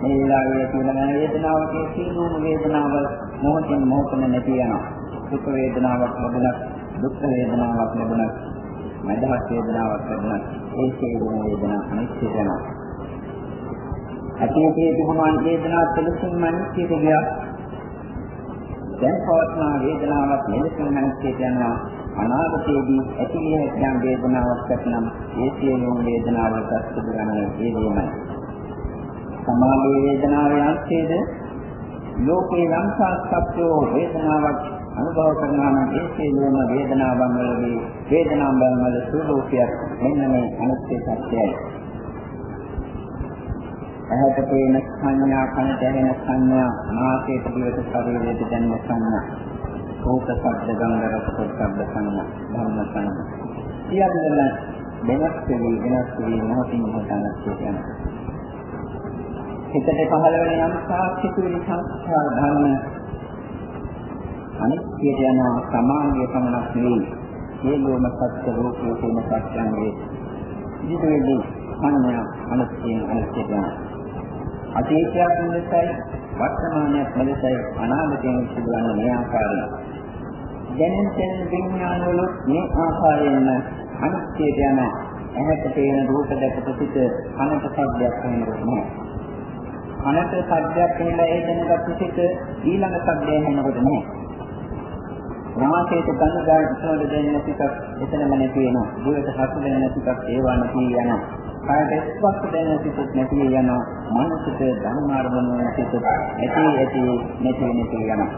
මේ වෙලාවේ තියෙන වේදනාවකේ සියලුම වේදනාවල් මොහොතින් මොහොතම නැති යනවා. දුක් වේදනාවක් ලැබුණත් දුක් වේදනාවක් ලැබුණත් මදහස් වේදනාවක් ලැබුණත් ඒ සියලුම වේදනා අනිත්‍ය වෙනවා. අතීතයේ තිබුණු වේදනාවක් පිළිසින්ම අනිත්‍යද ගියා. දැන් පවත්නා වේදනාවක් මෙලෙසින් නැතිට යනවා අනාගතයේදී ඇතිවිය හැකි වේදනාවක් ඇතනම් ඒ සියලුම වේදනාවලට සිදුවන්නේ ඒ දෙයමයි. සමාධි වේදනාවේ අන්තයේද ලෝකේ යම් සාස්ත්‍යෝ වේදනාවක් අනුභව කරනවා නම් ඒ සියලුම වේදනාවන් වලදී වේදනාවන් වල ස්වરૂපයක් මෙන්න මේ අනිත්‍ය සත්‍යයයි. ඇහැට පේන සංඥා කනට ඇහෙන සංඥා නාසයට දිවට ශරීරයට දැනෙන සංඥා. රූප ශබ්ද ගන්ධ රස පොට්ටබ්බ සංඥා ධම්ම සංඥා. සියල්ලම වෙනස් වෙවි වෙනස් වෙවි මොහොතින් මොහොත අනස්සිත යනවා හිතට පහළ වෙන යම් සාක්ෂිතුනි සංස්කාර ධර්ම අනිත්‍යයට යනවා සමාන්‍ය පමණක් නෙවෙයි සියලුම සත්‍ය රූපයේ තියෙන සත්‍යංගේ ඉදිරියේදී සංඥා අනිත්‍යයෙන් අනිත්‍යයට යනවා අතීතයක් මෙලෙසයි වර්තමානයක් මෙලෙසයි අනාගතයෙන් සිදුවන මේ ආකාරය. දැනෙන තැන විඥාන වල මේ ආකාරයෙන් අනිත්‍යයට යන ඇහැට පේන රූප දැකපු සිට කනට ශබ්දයක් වෙනකොට නෑ. කනට ශබ්දයක් වෙනලා ඒ දැනගත්තු සිට ඊළඟ ශබ්දය වෙනකොට නෑ. නාසයට ගඳ ගන්න දැනෙන සිතක් එතනම නැති වෙනවා. දිවට හසු දැනෙන සිතක් ඒවා නැති යනවා. කායට ස්පර්ශ දැනෙන සිතක් නැති යනවා. මනසට ධර්මාරමණ වෙන සිතක් ඇති ඇති නැති නැති යනවා.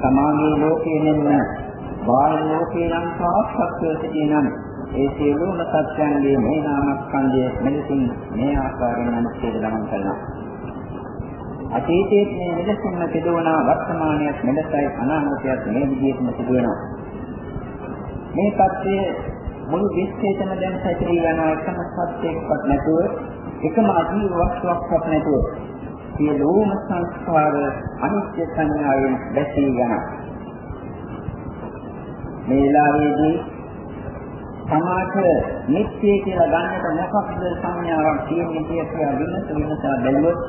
සමාගයේ ලෝකයේ නෙන්න බාහිර ලෝකේ නම් සාක්ෂාත්ව සිටිනම් ඒ සියලුම සත්‍යයන්ගේ මේ නාමස්කන්ධය මෙලෙසින් මේ ආකාරයෙන් අනුස්සේද ගමන් කරනවා. අතීතයේ මේ මෙලෙසින්ම සිදුවන වර්තමානයක් මෙලෙසයි අනාගතයක් මේ විදිහටම සිදුවෙනවා. මේ தත්ත්වය මුළු විශ්වයටම දැන් පැතිරී යන එකම සත්‍යයක්වත් නැතුව එකම අජීව වස්තුවක්වත් නැතුව සියලුම සංස්කාර අනිත්‍ය සංඥාවෙන් දැසී යනවා. මේ වෙලාවේදී සමාජ නිත්‍ය කියලා ගන්නට මොකක්ද සංඥාවක් තියෙන්නේ කියලා විමස විමසා බැලුවොත්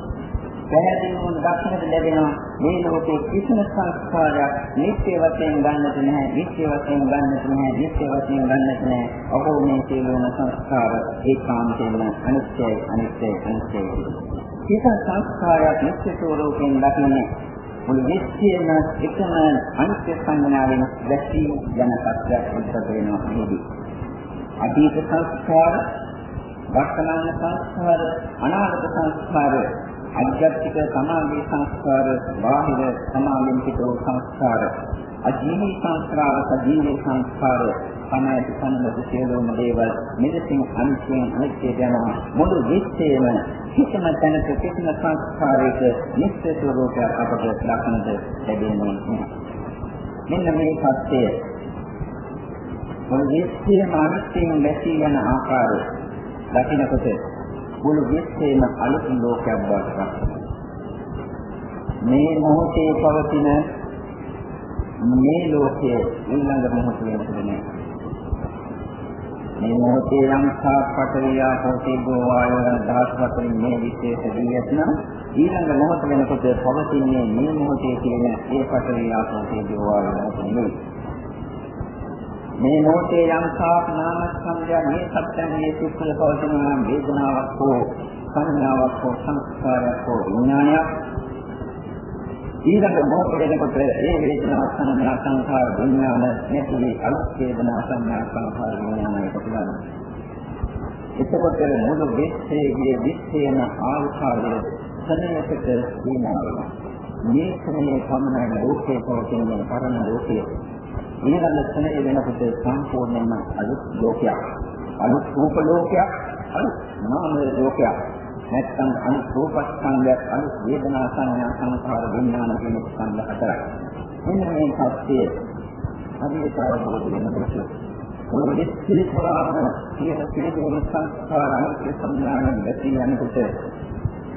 පැහැදිලි වුණ දක්ෂණයට ලැබෙනවා. මේ ලෝකේ කිසිම සංස්කාරයක් නිත්‍ය වශයෙන් ගන්නට නැහැ නිත්‍ය වශයෙන් ගන්නට නැහැ නිත්‍ය වශයෙන් ගන්නට නැහැ. අහෝ මේ සියලුම සංස්කාර ඒකාන්තයෙන්ම අනිත්‍යයි අනිත්‍යයි අනිත්‍යයි. කිසිම සංස්කාරයක් නිත්‍ය ස්වરૂපයෙන් දකින්නේ මුළු විශ්වයේම එකම අනිත්‍ය සංඥාවෙන් දැසී යන සත්‍යයක් උද්ගත වෙනවා නේද අතීත සංස්කාර වර්තමාන සංස්කාර අනාගත සංස්කාර අධ්‍යාත්මික සමාධි සංස්කාර බාහිර සමාධියෙන් පිටෝ සංස්කාර. අජීවී සංස්කාර සජීවී සංස්කාර. තමයි සම්බන්ධ සියලුම දේවල් මෙලෙසින් අනිත්‍යයෙන් අනිත්‍යයට යනවා මුළු විශ්වයේම කිසිම තැනක කිසිම සංස්කාරයක නිත්‍ය ස්වરૂපයක් අපට දක්නට ලැබෙන්නේ නැහැ. මෙන්න මේ සත්‍යය. මුළු විශ්වයේම අනිත්‍යයෙන් වැසී යන ආකාරය දකිනකොට මුළු විශ්වයේම අලුත් ලෝකයක් බවට පත් මේ මොහොතේ පවතින මේ ලෝකයේ ඊළඟ මොහොත වෙනසනේ මේ මොහොතේ යම් සාපටලියා පොතේගෝ වායව දහස් වතරින් මේ විශේෂ දී ඇතනම් ඊළඟ මොහොත වෙනකොට පවතින්නේ මේ මොහොතේ කියන ඒ පටලියා පොතේගෝ වායව නෙමෙයි. මේ මොහොතේ යම් සාප නාමස්කන්ධය මේ සත්‍යයේ සුඛල පවතින වේදනාවක් හෝ සංඥාවක් හෝ සංස්කාරයක් හෝ විඥානයක් ඊළඟ මොහොත වෙනකොට ඒ වේදනාව සංඥා සංස්කාර විඥාන නැති අලුත් වේදනා සංඥා සංස්කාර විඥානයක පිළිගන්නවා. එතකොට මුළු විශ්වයේ විශ්වයන ආකාරය සමයකට සීමා වෙනවා. මේ ක්‍රමයේ පමණයි ලෝකයේ පවතින පරම ලෝකයේ ඊළඟ ස්ථනයේ වෙනකොට සම්පූර්ණයෙන්ම අලුත් ලෝකයක්. අලුත් රූප ලෝකයක්, අලුත් නාම ලෝකයක්. නැත්නම් අලුත් රූපස්කන්ධයක්, අලුත් වේදනා සංඥා සංඛාර විඥාන කියන ස්කන්ධ හතරක්. මෙන්න මේ සත්‍යය අභිචාරවලදී වෙනකොට මොනවද පිළිපොරාම කියන පිළිපොර සංස්කාර අනිත්‍ය සංඥාන දැකී යනකොට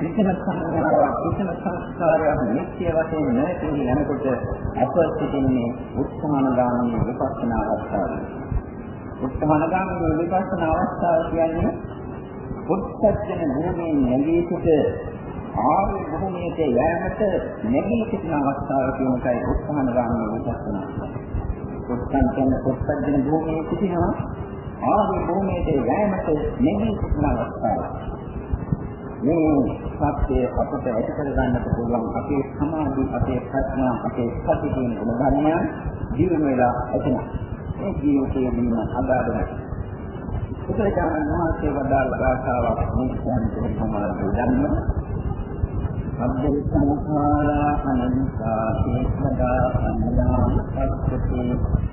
කිසිම සංස්කාරයක් කිසිම සංස්කාරයක් නිත්‍ය වශයෙන් නැති යනකොට අප සිටින්නේ උත්සාහනගාමී විපස්සනා අවස්ථාවේ. උත්සාහනගාමී විපස්සනා අවස්ථාව කියන්නේ උත්සත්ජන භූමියේ නැගී සිට ආර්ය භූමියට යෑමට නැගී සිටින අවස්ථාව කියන එකයි උත්සාහනගාමී විපස්සනා. උත්සාහන උත්සත්ජන භූමියේ සිටිනවා ආර්ය භූමියට යෑමට නැගී සිටින අවස්ථාව. මේ සත්‍ය අපට ඇති කර ගන්නට පුළුවන්. අපේ සමාධි අපේ ප්‍රඥා අපේ සති කියන ධර්මයන් ජීවන වෙලා ඇතන මේ ජීවිතයේ දින අදාළයි උපරජානන් වහන්සේ වදාළ භාෂාවක් මේ කියන්නේ සමාධි ධර්ම සබ්බේ සංඛාරා අනන්තා සේසදා අන්නා සත්‍යති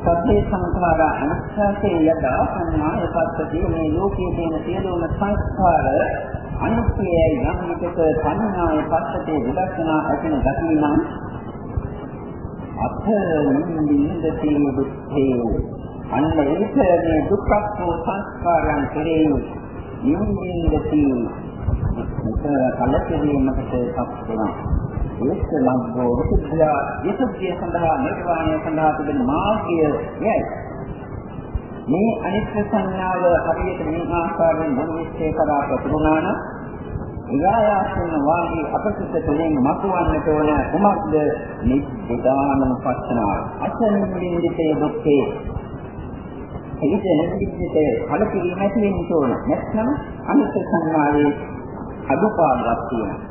සබ්බේ සංඛාරා අනිත්‍යසේ යදා සම්මාය පස්සති මේ ලෝකයේ තියෙන සියලුම සංස්කාර අනිත්‍යයි නම් විකට සංඥාය පස්සතේ විදර්ශනා ඇතින දකිනම් අත නින්දින්දති දුක්ඛේ අන්න ඒක මේ දුක්ඛ සංස්කාරයන් කෙරෙහි නින්දින්දති මෙතන කලකිරීමකට පත් වෙනවා. ඒක ලබ්බෝ විසුද්ධිය විසුද්ධිය සඳහා නිර්වාණය සඳහා තිබෙන මාර්ගය යයි. මේ අනිත්‍ය සංඥාව හරියට මේ ආකාරයෙන් මොන විශ්ේ කරා ප්‍රතිුණාන විගායාසන වාගේ අපසිත තුළින් මතුවන්නට ඕන කුමක්ද නිබ්බුදානං පස්සනාව. අසන්නින්දිතේ දුක්ඛේ ඒක නිබ්බිතේ කලකිරීම ඇති වෙන්න ඕන. නැත්නම් අනිත්‍ය සංඥාවේ අදුපාඩක් තියෙනවා.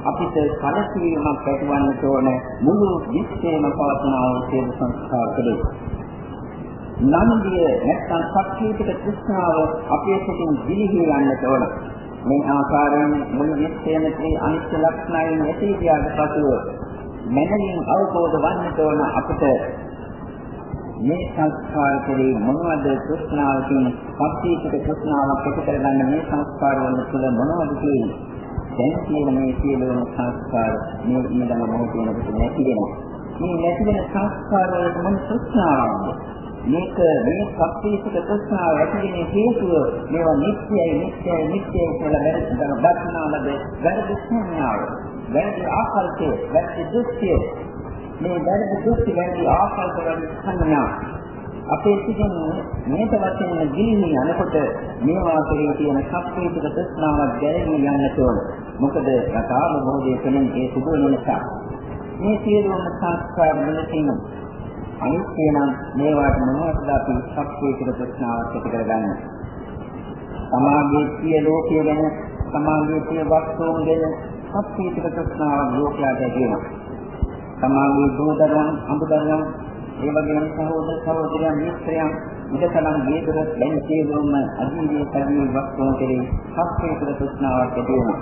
අපිට කලකිරීමක් ඇතිවන්නට ඕන මුළු විශ්වයම පවත්නා වූ සියලු සංස්කාර කෙරේ. නන්දිය නැත්නම් ශක්තියට තෘෂ්ණාව අපේ සිතින් දිලිහි යන්නට ඕන. මේ ආකාරයෙන් මුළු විශ්වයම මේ අනිත්‍ය ලක්ෂණයන් ඇති කියාට පසුව මනමින් අවබෝධ වන්නට ඕන අපිට මේ සංස්කාර කෙරේ මොනවද තෘෂ්ණාවකින් ශක්තියට තෘෂ්ණාවක් ඇති කරගන්න මේ සංස්කාර වල තුල මොනවද කියන්නේ දැන් කියන මේ සියලුම සංස්කාර මේ ඊළඟ මොහොතේ වෙනකොට නැති වෙනවා. මේ නැති වෙන සංස්කාර වලට මොන තෘෂ්ණාවක්ද? මේක මේ සත්‍යීසක තෘෂ්ණාව ඇතිවෙන හේතුව මේවා නිත්‍යයි නිත්‍යයි නිත්‍යයි කියලා වැරදිලා දක්නාලද වැරදි සංඥාව. වැරදි ආකල්පය, වැරදි දෘෂ්ටිය. මේ වැරදි දෘෂ්ටි වැරදි ආකල්ප වැරදි සංඥා අපේ සිටින් මේක වශයෙන් ගිලිහි යනකොට මේ වාසයේ තියෙන සත්‍යීක තෘෂ්ණාවක් ගැලවී යන්නට ඕන. මොකද යථාර්ථ බෝධිය තුළින් ඒ සිදු වෙන නිසා. මේ සියලුම සංස්කාර වලින් අනිත්‍ය නම් මේවාට මොනවද අපි සත්‍යීක තෘෂ්ණාවක් ඇති කරගන්නේ. සමාගයේ සිය ලෝකයේ ගැන සමාගයේ සිය වස්තුන් ගැන සත්‍යීක තෘෂ්ණාවක් ලෝකයට ඇතිවෙනවා. සමාගයේ දෝදරන් අඹදරන් ඒ වගේම සහෝදර සහෝදරයන් මිත්‍රයන් ඉදකලම් වේදර දැන් සියලුම අදීදී කර්මී වස්තුන් කෙරෙහි සත්‍යේතර තෘෂ්ණාවක් ඇති වෙනවා.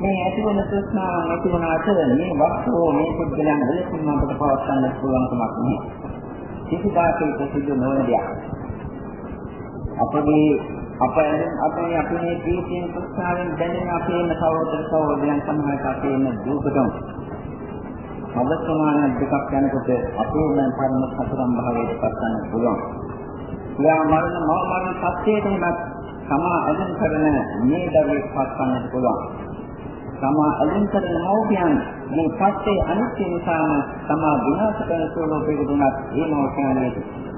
මේ ඇති වෙන තෘෂ්ණාව ඇති වුණාට මේ වස්තුව මේ පුද්ගලයන් වලකින් අපට පවත් ගන්න පුළුවන් කමක් නැහැ. කිසිදාකේ සිදු නොවන දෙයක්. අපගේ අපේ අපේ අපි මේ දීපින් තෘෂ්ණාවෙන් දැනෙන අපේම සහෝදර සහෝදරයන් සමහරට අපේම දුකටම අවසමාන දෙකක් යනකොට අපේම පරම සතරම් භාවයට පත් ගන්න පුළුවන්. යා මරණ මව මරණ සත්‍යයටම සමා අදින් කරන මේ දරුවෙක් පත් ගන්නට පුළුවන්. සමා අදින් කරන මව්පියන් මේ සත්‍යයේ අනිත්‍ය නිසාම සමා විනාශ කරන ස්වභාවයක දුනත් ඒ මව්පියන්ගේ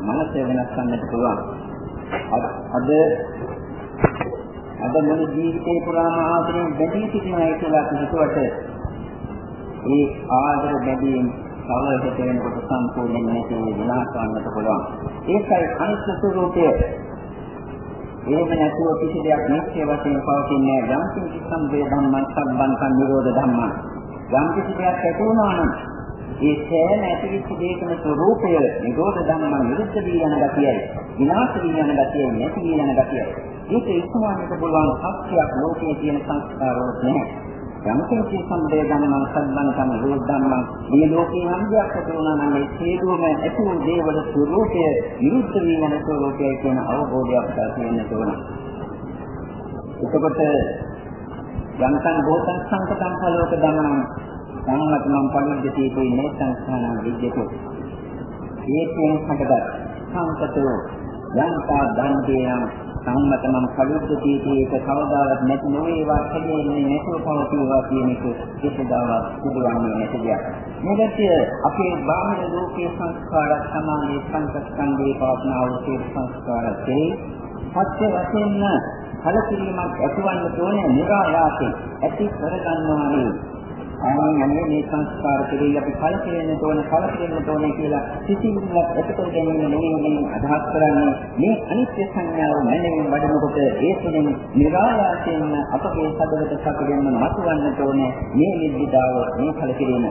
මනස වෙනස් කරන්නට පුළුවන්. අද අද මොන ජීවිතේ පුරාම ආදරෙන් බැඳී සිටිනවා කියලා හිතුවට ඒ ආදර බැඳීම් සමහරට වෙනකොට සම්පූර්ණයෙන් නැති විනාශ වන්නට පුළුවන්. ඒකයි අනිත්‍ය ස්වરૂපය. එහෙම නැතුව කිසි දෙයක් නිත්‍ය වශයෙන් පවතින්නේ නැහැ. යම් කිසි සම්බේ ධම්මං සම්බන්තං නිරෝධ ධම්මං. යම් කිසි දෙයක් ඇති වුණා නම් ඒ සෑම ඇතිවිච්ච දෙයකම ස්වરૂපය නිරෝධ ධම්මං නිරුද්ධ වී යන ගතියයි. විනාශ වී යන ගතියයි නැති වී යන ගතියයි. ඒක ඉක්මවන්නට පුළුවන් සත්‍යයක් ලෝකයේ තියෙන සංස්කාරවල නැහැ. යම්කිසි සම්බේ ධම්මං සම්බන්තං රෝධම්මං මේ ලෝකේ අන්දයක් ඇතිවුණා නම් ඒ හේතුවම ඇති වූ දේවල ස්වરૂපය විරුද්ධ වී යන ස්වરૂපයයි කියන අවබෝධය අපට තියෙන්න ඕන. එතකොට යන්තං භූතං සංකතං ඵලෝක ධම්මං සංහතනම් පරිද්දති තේ සංස්කාරං විද්‍යතෝ. ඒකෙන් හටගත් සංකතෝ යන්තා දන්තේයං සම්මතනම් කලුද්දීති ඒක කවදාවත් නැති නොවේවා හැදෙන්නේ නැතුව පවතිනවා කියන එක කිසිදාවත් සිදුවන්නේ නැති දෙයක්. මේකට අපේ බාහිර ලෝකයේ සංස්කාර සමානී සංස්කන්ධේ පවත්නා වූ සියලු සංස්කාරයේ සත්‍ය වශයෙන්ම කලකිරීමක් ඇතිවන්න ඕනේ නිරායාසයෙන් ඇති කරගන්නවා නේ අනේ මේ සංස්කාර කෙරෙහි අපි කලකිරෙන්න තෝරන කලකිරෙන්න තෝරන කියලා සිතිවිල්ලක් එකතු ගැනීම නෙවෙයි මේ අදහස් කරන්නේ මේ අනිත්‍ය සංඥාව මනමින් වඩනකොට ඒ තුළින් නිරායාසයෙන්ම අපගේ සදවත සැකගෙන මතුවන්න තෝරන මේ නිබ්බිදාව මේ කලකිරීම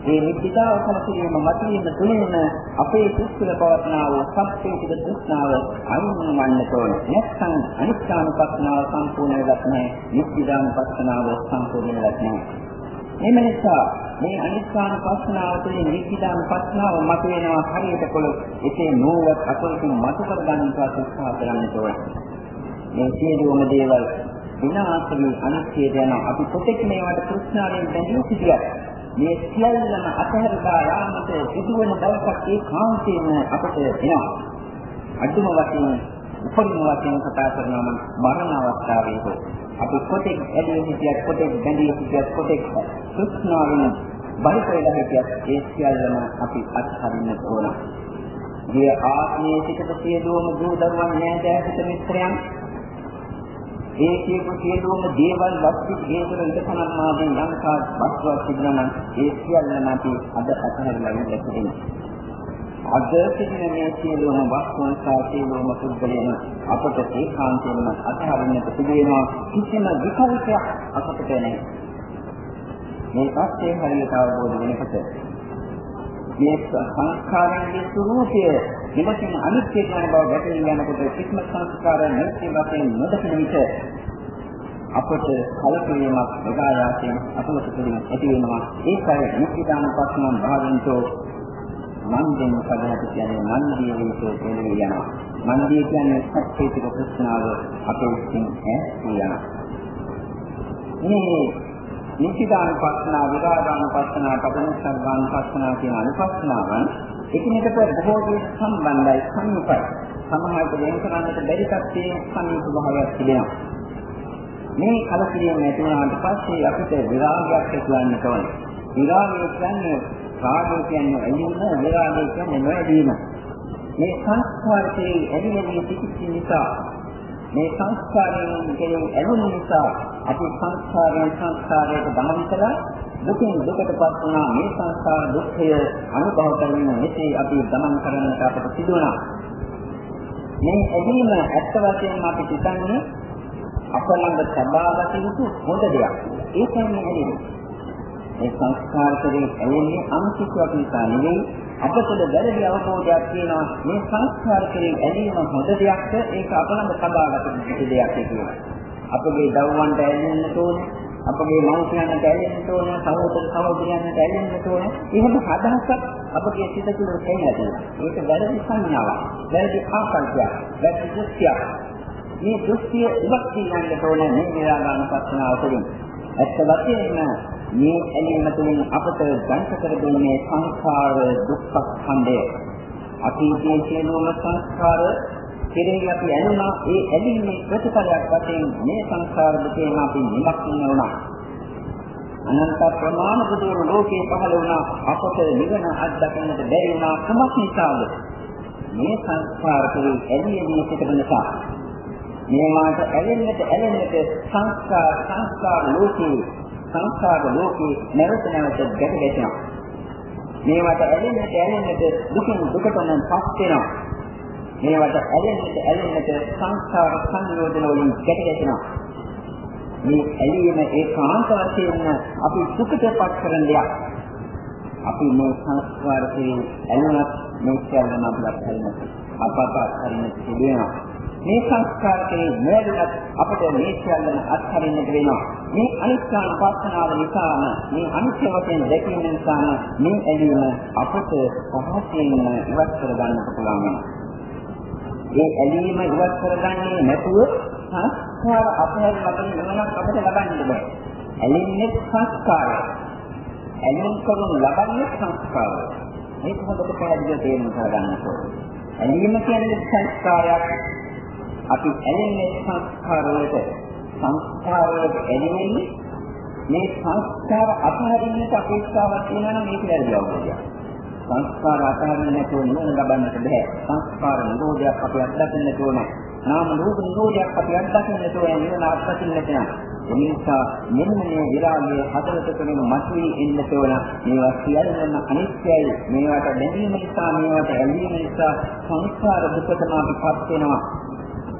මේ නිබ්බිදාව කලකිරීම මතුවීම තුළින්ම අපේ දුක්ඛල පවත්නා වූ සත්‍යයේ දුක්ඛාව අනුමන්න තෝරන. නැත්නම් අනිත්‍යානුපස්සනාව සම්පූර්ණ වෙලක් නැහැ. නිබ්බිදානුපස්සනාව සම්පූර්ණ වෙලක් නැහැ. එම නිසා මේ අනිස්කාන පස්නාව තුළින් නික්කිදාන පස්නාව මත වෙනවා හරියට කොළ එසේ නෝවත් අකුලකින් මත කර ගන්නට උත්සාහ කරන්න ඕනේ. මේ සියලුම දේවල් විනාශ වී අනිත්‍යයට යන අපි කොටෙක් මේවට කෘෂ්ණාවෙන් බැඳී සිටියත් මේ සියල්ලම අතහැරලා යාමට සිදුවන දවසක් ඒ කාන්තේම අපට එනවා. අදුම වශයෙන් උපරිම වශයෙන් කතා කරනවා නම් මරණ අවස්ථාවේ හෝ අපි කොටෙක් ඇදී සිටියත් කොටෙක් බැඳී සිටියත් කොටෙක් සුස්නාවෙන් බහිත වෙලා හිටියත් ඒ සියල්ලම අපි අත්හරින්න ඕන. මේ ආත්මයේ සිට සියලුම දූ දරුවන් නෑදෑයන්ට මිත්‍රයන් ඒ කියපු සියලුම දේවල් වස්තු හේතුන ඉදකනම් ආදී යම් කාත් වස්තුවක් තිබුණා නම් ඒ සියල්ලම අපි අද අත්හැරලා ඉන්න අද සිටින මේ සියලුම වස්තුන් සහ සියලුම පුද්ගලයන් අපට ඒකාන්තයෙන්ම අත්හරින්නට සිදුවෙනවා කිසිම විකල්පයක් අපට නැහැ. මේ පස්සේ හරියට අවබෝධ වෙනකොට මේ සංස්කාරයන්ගේ ස්වરૂපය විමසින් අනිත්‍ය කියන බව වැටහෙන යනකොට කිසිම සංස්කාරයක් නැති වශයෙන් නොදකින විට අපට කලකිරීමක් එගායාසයෙන් අපලට තුළින් ඇති වෙනවා ඒකයි නිත්‍යදාන පස්නම් භාවින්තෝ මන්දෙන් පදයට කියන්නේ මන්දිය වේතෝ කියලා යනවා. මන්දිය කියන්නේ සත්‍යීතික ප්‍රශ්නාව අපේ විසින් ඈත් යනවා. මේ නිචිදාන පස්සනා, විරාදාන පස්සනා, පදනසංගාන පස්සනා කියන අනුපස්සනාවන් එකිනෙකට බොහෝ දේ සම්බන්ධයි, සම්මුඛයි. සමහරට වෙන කරන්නට බැරි තත්ත්වයේ සම්මුඛ භාවයක් තිබෙනවා. මේ කලකිරීම නැති වුණාට පස්සේ අපිට විරාගයක් ඇති වෙන්න ඕනේ. විරාගය කියන්නේ රාගය කියන්නේ ඇලීම, විරාගය කියන්නේ නොඇලීම. මේ සංස්කාරයේ ඇලිමේ පිටිච්ච නිසා මේ සංස්කාරයෙන් කියන ඇලුම් නිසා අපි සංස්කාරයෙන් සංස්කාරයට ගමන් කළා. දුකින් දුකටපත් වුණා. මේ සංස්කාර දුක්ඛය අනුභව කරගෙන මෙසේ අපි ගමන් කරන්නට අපට සිදු වුණා. මේ ඇදීම ඇත්ත වශයෙන්ම අපි හිතන්නේ අපලංග සබාගත යුතු හොඳ දෙයක්. ඒ කියන්නේ ඇදීම. මේ සංස්කාර කෙරෙහි ඇලෙන්නේ අනුසිතුවක් නිසා නෙවෙයි අපතල වැරදි අවබෝධයක් තියෙනවා මේ සංස්කාර කෙරෙහි ඇලීම හොඳ දෙයක්ද ඒක අපලඟ සබාගත යුතු දෙයක් කියලා. අපගේ දරුවන්ට ඇලෙන්න ඕනේ අපගේ මව්පියන්ට ඇලෙන්න ඕනේ සහෝදර සහෝදරයන්ට ඇලෙන්න ඕනේ එහෙම අදහසක් අපගේ සිත තුළ තියෙනවා. ඒක වැරදි සංඥාවක්. වැරදි ආකල්පයක්. වැරදි දෘෂ්ටියක්. මේ දෘෂ්ටිය ඉවත් කරන්න ඕනේ මේ නිරාගාන පස්සනාව තුළින්. ඇත්ත වශයෙන්ම මේ ඇලීම තුළින් අපට දැක කර දෙන්නේ සංස්කාර දුක්ඛ ස්කන්ධය. අතීතයේ සියලුම සංස්කාර කෙරෙහි අපි ඇලුනා ඒ ඇලීමේ ප්‍රතිඵලයක් වශයෙන් මේ සංස්කාර දුකෙන් අපි නිමක් වෙනවා. අනන්ත ප්‍රමාණ බුදුරු ලෝකේ පහළ වුණා අපට නිවන අත්දකින්නට බැරි වුණා කුමක් නිසාද? මේ සංස්කාර කෙරෙහි ඇලීමේ සිටන නිසා. මේ මාට ඇලෙන්නට ඇලෙන්නට සංස්කාර සංස්කාර ලෝකේ සංස්කාර ලෝකේ නැවත නැවත ගැට ගැටෙනවා. මේවට ඇලෙන්නට ඇලෙන්නට දුකින් දුකටම පස් වෙනවා. මේවට ඇලෙන්නට ඇලෙන්නට සංස්කාර සංයෝජන වලින් ගැට ගැටෙනවා. මේ ඇලීම ඒකාන්ත වශයෙන්ම අපි දුකටපත් කරන දෙයක්. අපි මේ සංස්කාර කෙරෙහි ඇලුනත් මේ සියල්ලම අපලත් හරිනට අපට හරිනට තිබෙනවා. මේ සංස්කාර කෙරෙහි නොයලුනත් අපට මේ සියල්ලම අත්හරින්නට වෙනවා. මේ අනිත්‍යන පස්සනාව නිසාම මේ අනිත්‍ය වශයෙන් දැකීම නිසාම මේ ඇලීම අපට පහසෙන් ඉවත් කර ගන්නට පුළුවන් වෙනවා. ඒ ඇලීම ඉවත් කරගන්නේ නැතුව සංස්කාර අපහැර ලබන නිවනක් අපට ලබන්න බෑ. ඇලෙන්නේ සංස්කාරය. ඇලීම් කරුණු ලබන්නේ සංස්කාරය. මේක හොඳට පැහැදිලිව තේරුම් ගන්න ඕනේ. ඇලීම කියන්නේ සංස්කාරයක්. අපි ඇලෙන්නේ සංස්කාර වලට. සංස්කාර වලට ඇලෙන්නේ මේ සංස්කාර අතහරින්නට අපේක්ෂාවක් තියෙනවා නම් මේක වැරදි අවබෝධයක්. සංස්කාර අතහරින්න නැතුව නිවන ලබන්නට බෑ. සංස්කාර නිරෝධයක් අපි අත්දකින්නට ඕනේ. නාම රූප නිරෝධයක් අපි අත්දකින්නට ඕනේ නිවන අත්දකින්නට නම්. එනිසා මෙන්න මේ විරාගයේ හතරට තුලින් මතුවී එන්නට ඕන මේවා සියල්ලම අනිත්‍යයි මේවට බැඳීම නිසා මේවට ඇලීම නිසා සංස්කාර දුකටම අපිපත් වෙනවා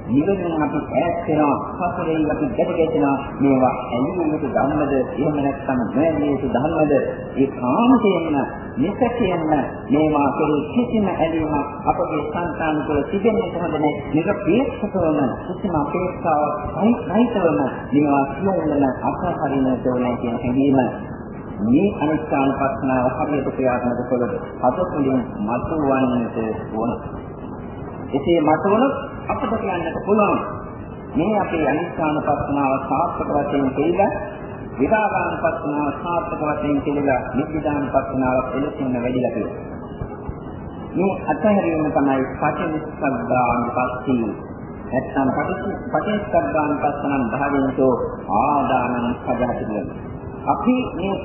නිවනින් අපි ඈත් වෙනවා සසරේ අපි ගැටගැටෙනවා මේවා ඇලීමට ධර්මද එහෙම නැත්නම් නොඇලීමට ධර්මද ඒ කාමයෙන්ම නිසකයෙන්ම මේවා කෙරෙහි කිසිම ඇලීමක් අපගේ සංකාන තුළ තිබෙන්නේ කොහොමද මේක ප්‍රේක්ෂකවම කිසිම අපේක්ෂාවක් නැහිතවම මේවා සියල්ලම අත්හරින්නට ඕනේ කියන හැඟීම මේ අනිත්‍යානුපස්සනාව හරියට ක්‍රියාත්මක කළොත් අතතුලින් මතුවන්නට ඕන. එසේ මතුවනොත් අපිට කියන්නට පුළුවන් මේ අපේ අනිත්‍යානුපස්සනාව සාර්ථක වශයෙන් කියලා විභාගානුපස්සනාව සාර්ථක වශයෙන් කියලා නිබ්බිදානුපස්සනාව එලෙසින්ම වැඩිලා තියෙනවා. මේ අත්හැරීම තමයි පටිච්චසමුප්පාදානුපස්සී. නැත්නම් පටිච්චසමුප්පාදානුපස්සනන් භාවයෙන්තෝ ආදානං සදාතිය. අපි මේ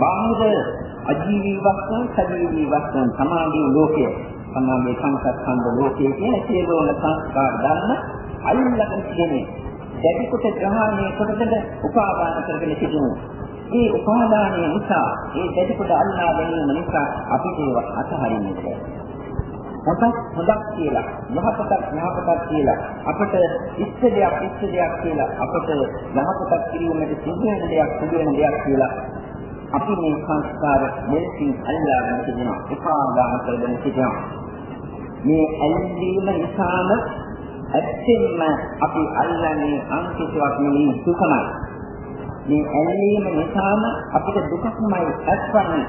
බාහිර අජීවී වස්තුන් සජීවී වස්තුන් සමාධි ලෝකයේ සමාගයේ සංස්කන්ධ ලෝකයේ කියන සියලුම සංස්කාර ධර්ම අයිල්ලගෙන තිබෙනේ. දැඩි කොට ග්‍රහණය කොටද උපාදාන කරගෙන සිටිනවා. ඒ උපාදානය නිසා, ඒ දැඩි කොට අල්ලා ගැනීම නිසා අපිට ඒව අතහරින්නට හොඳක් හොඳක් කියලා යහපතක් යහපතක් කියලා අපට ඉෂ්ට දෙයක් ඉෂ්ට දෙයක් කියලා අපට යහපතක් කිරීමට සිදු වෙන දෙයක් සිදු වෙන දෙයක් කියලා අපි මේ සංස්කාර මෙලෙසින් අල්ලාගෙන සිටිනවා උපාදාන කරගෙන සිටිනවා මේ ඇලීම නිසාම ඇත්තෙන්ම අපි අල්ලන්නේ අන්තිමවක් නෙවෙයි දුකමයි. මේ ඇලීම නිසාම අපිට දුකක්මයි ඇත්වන්නේ.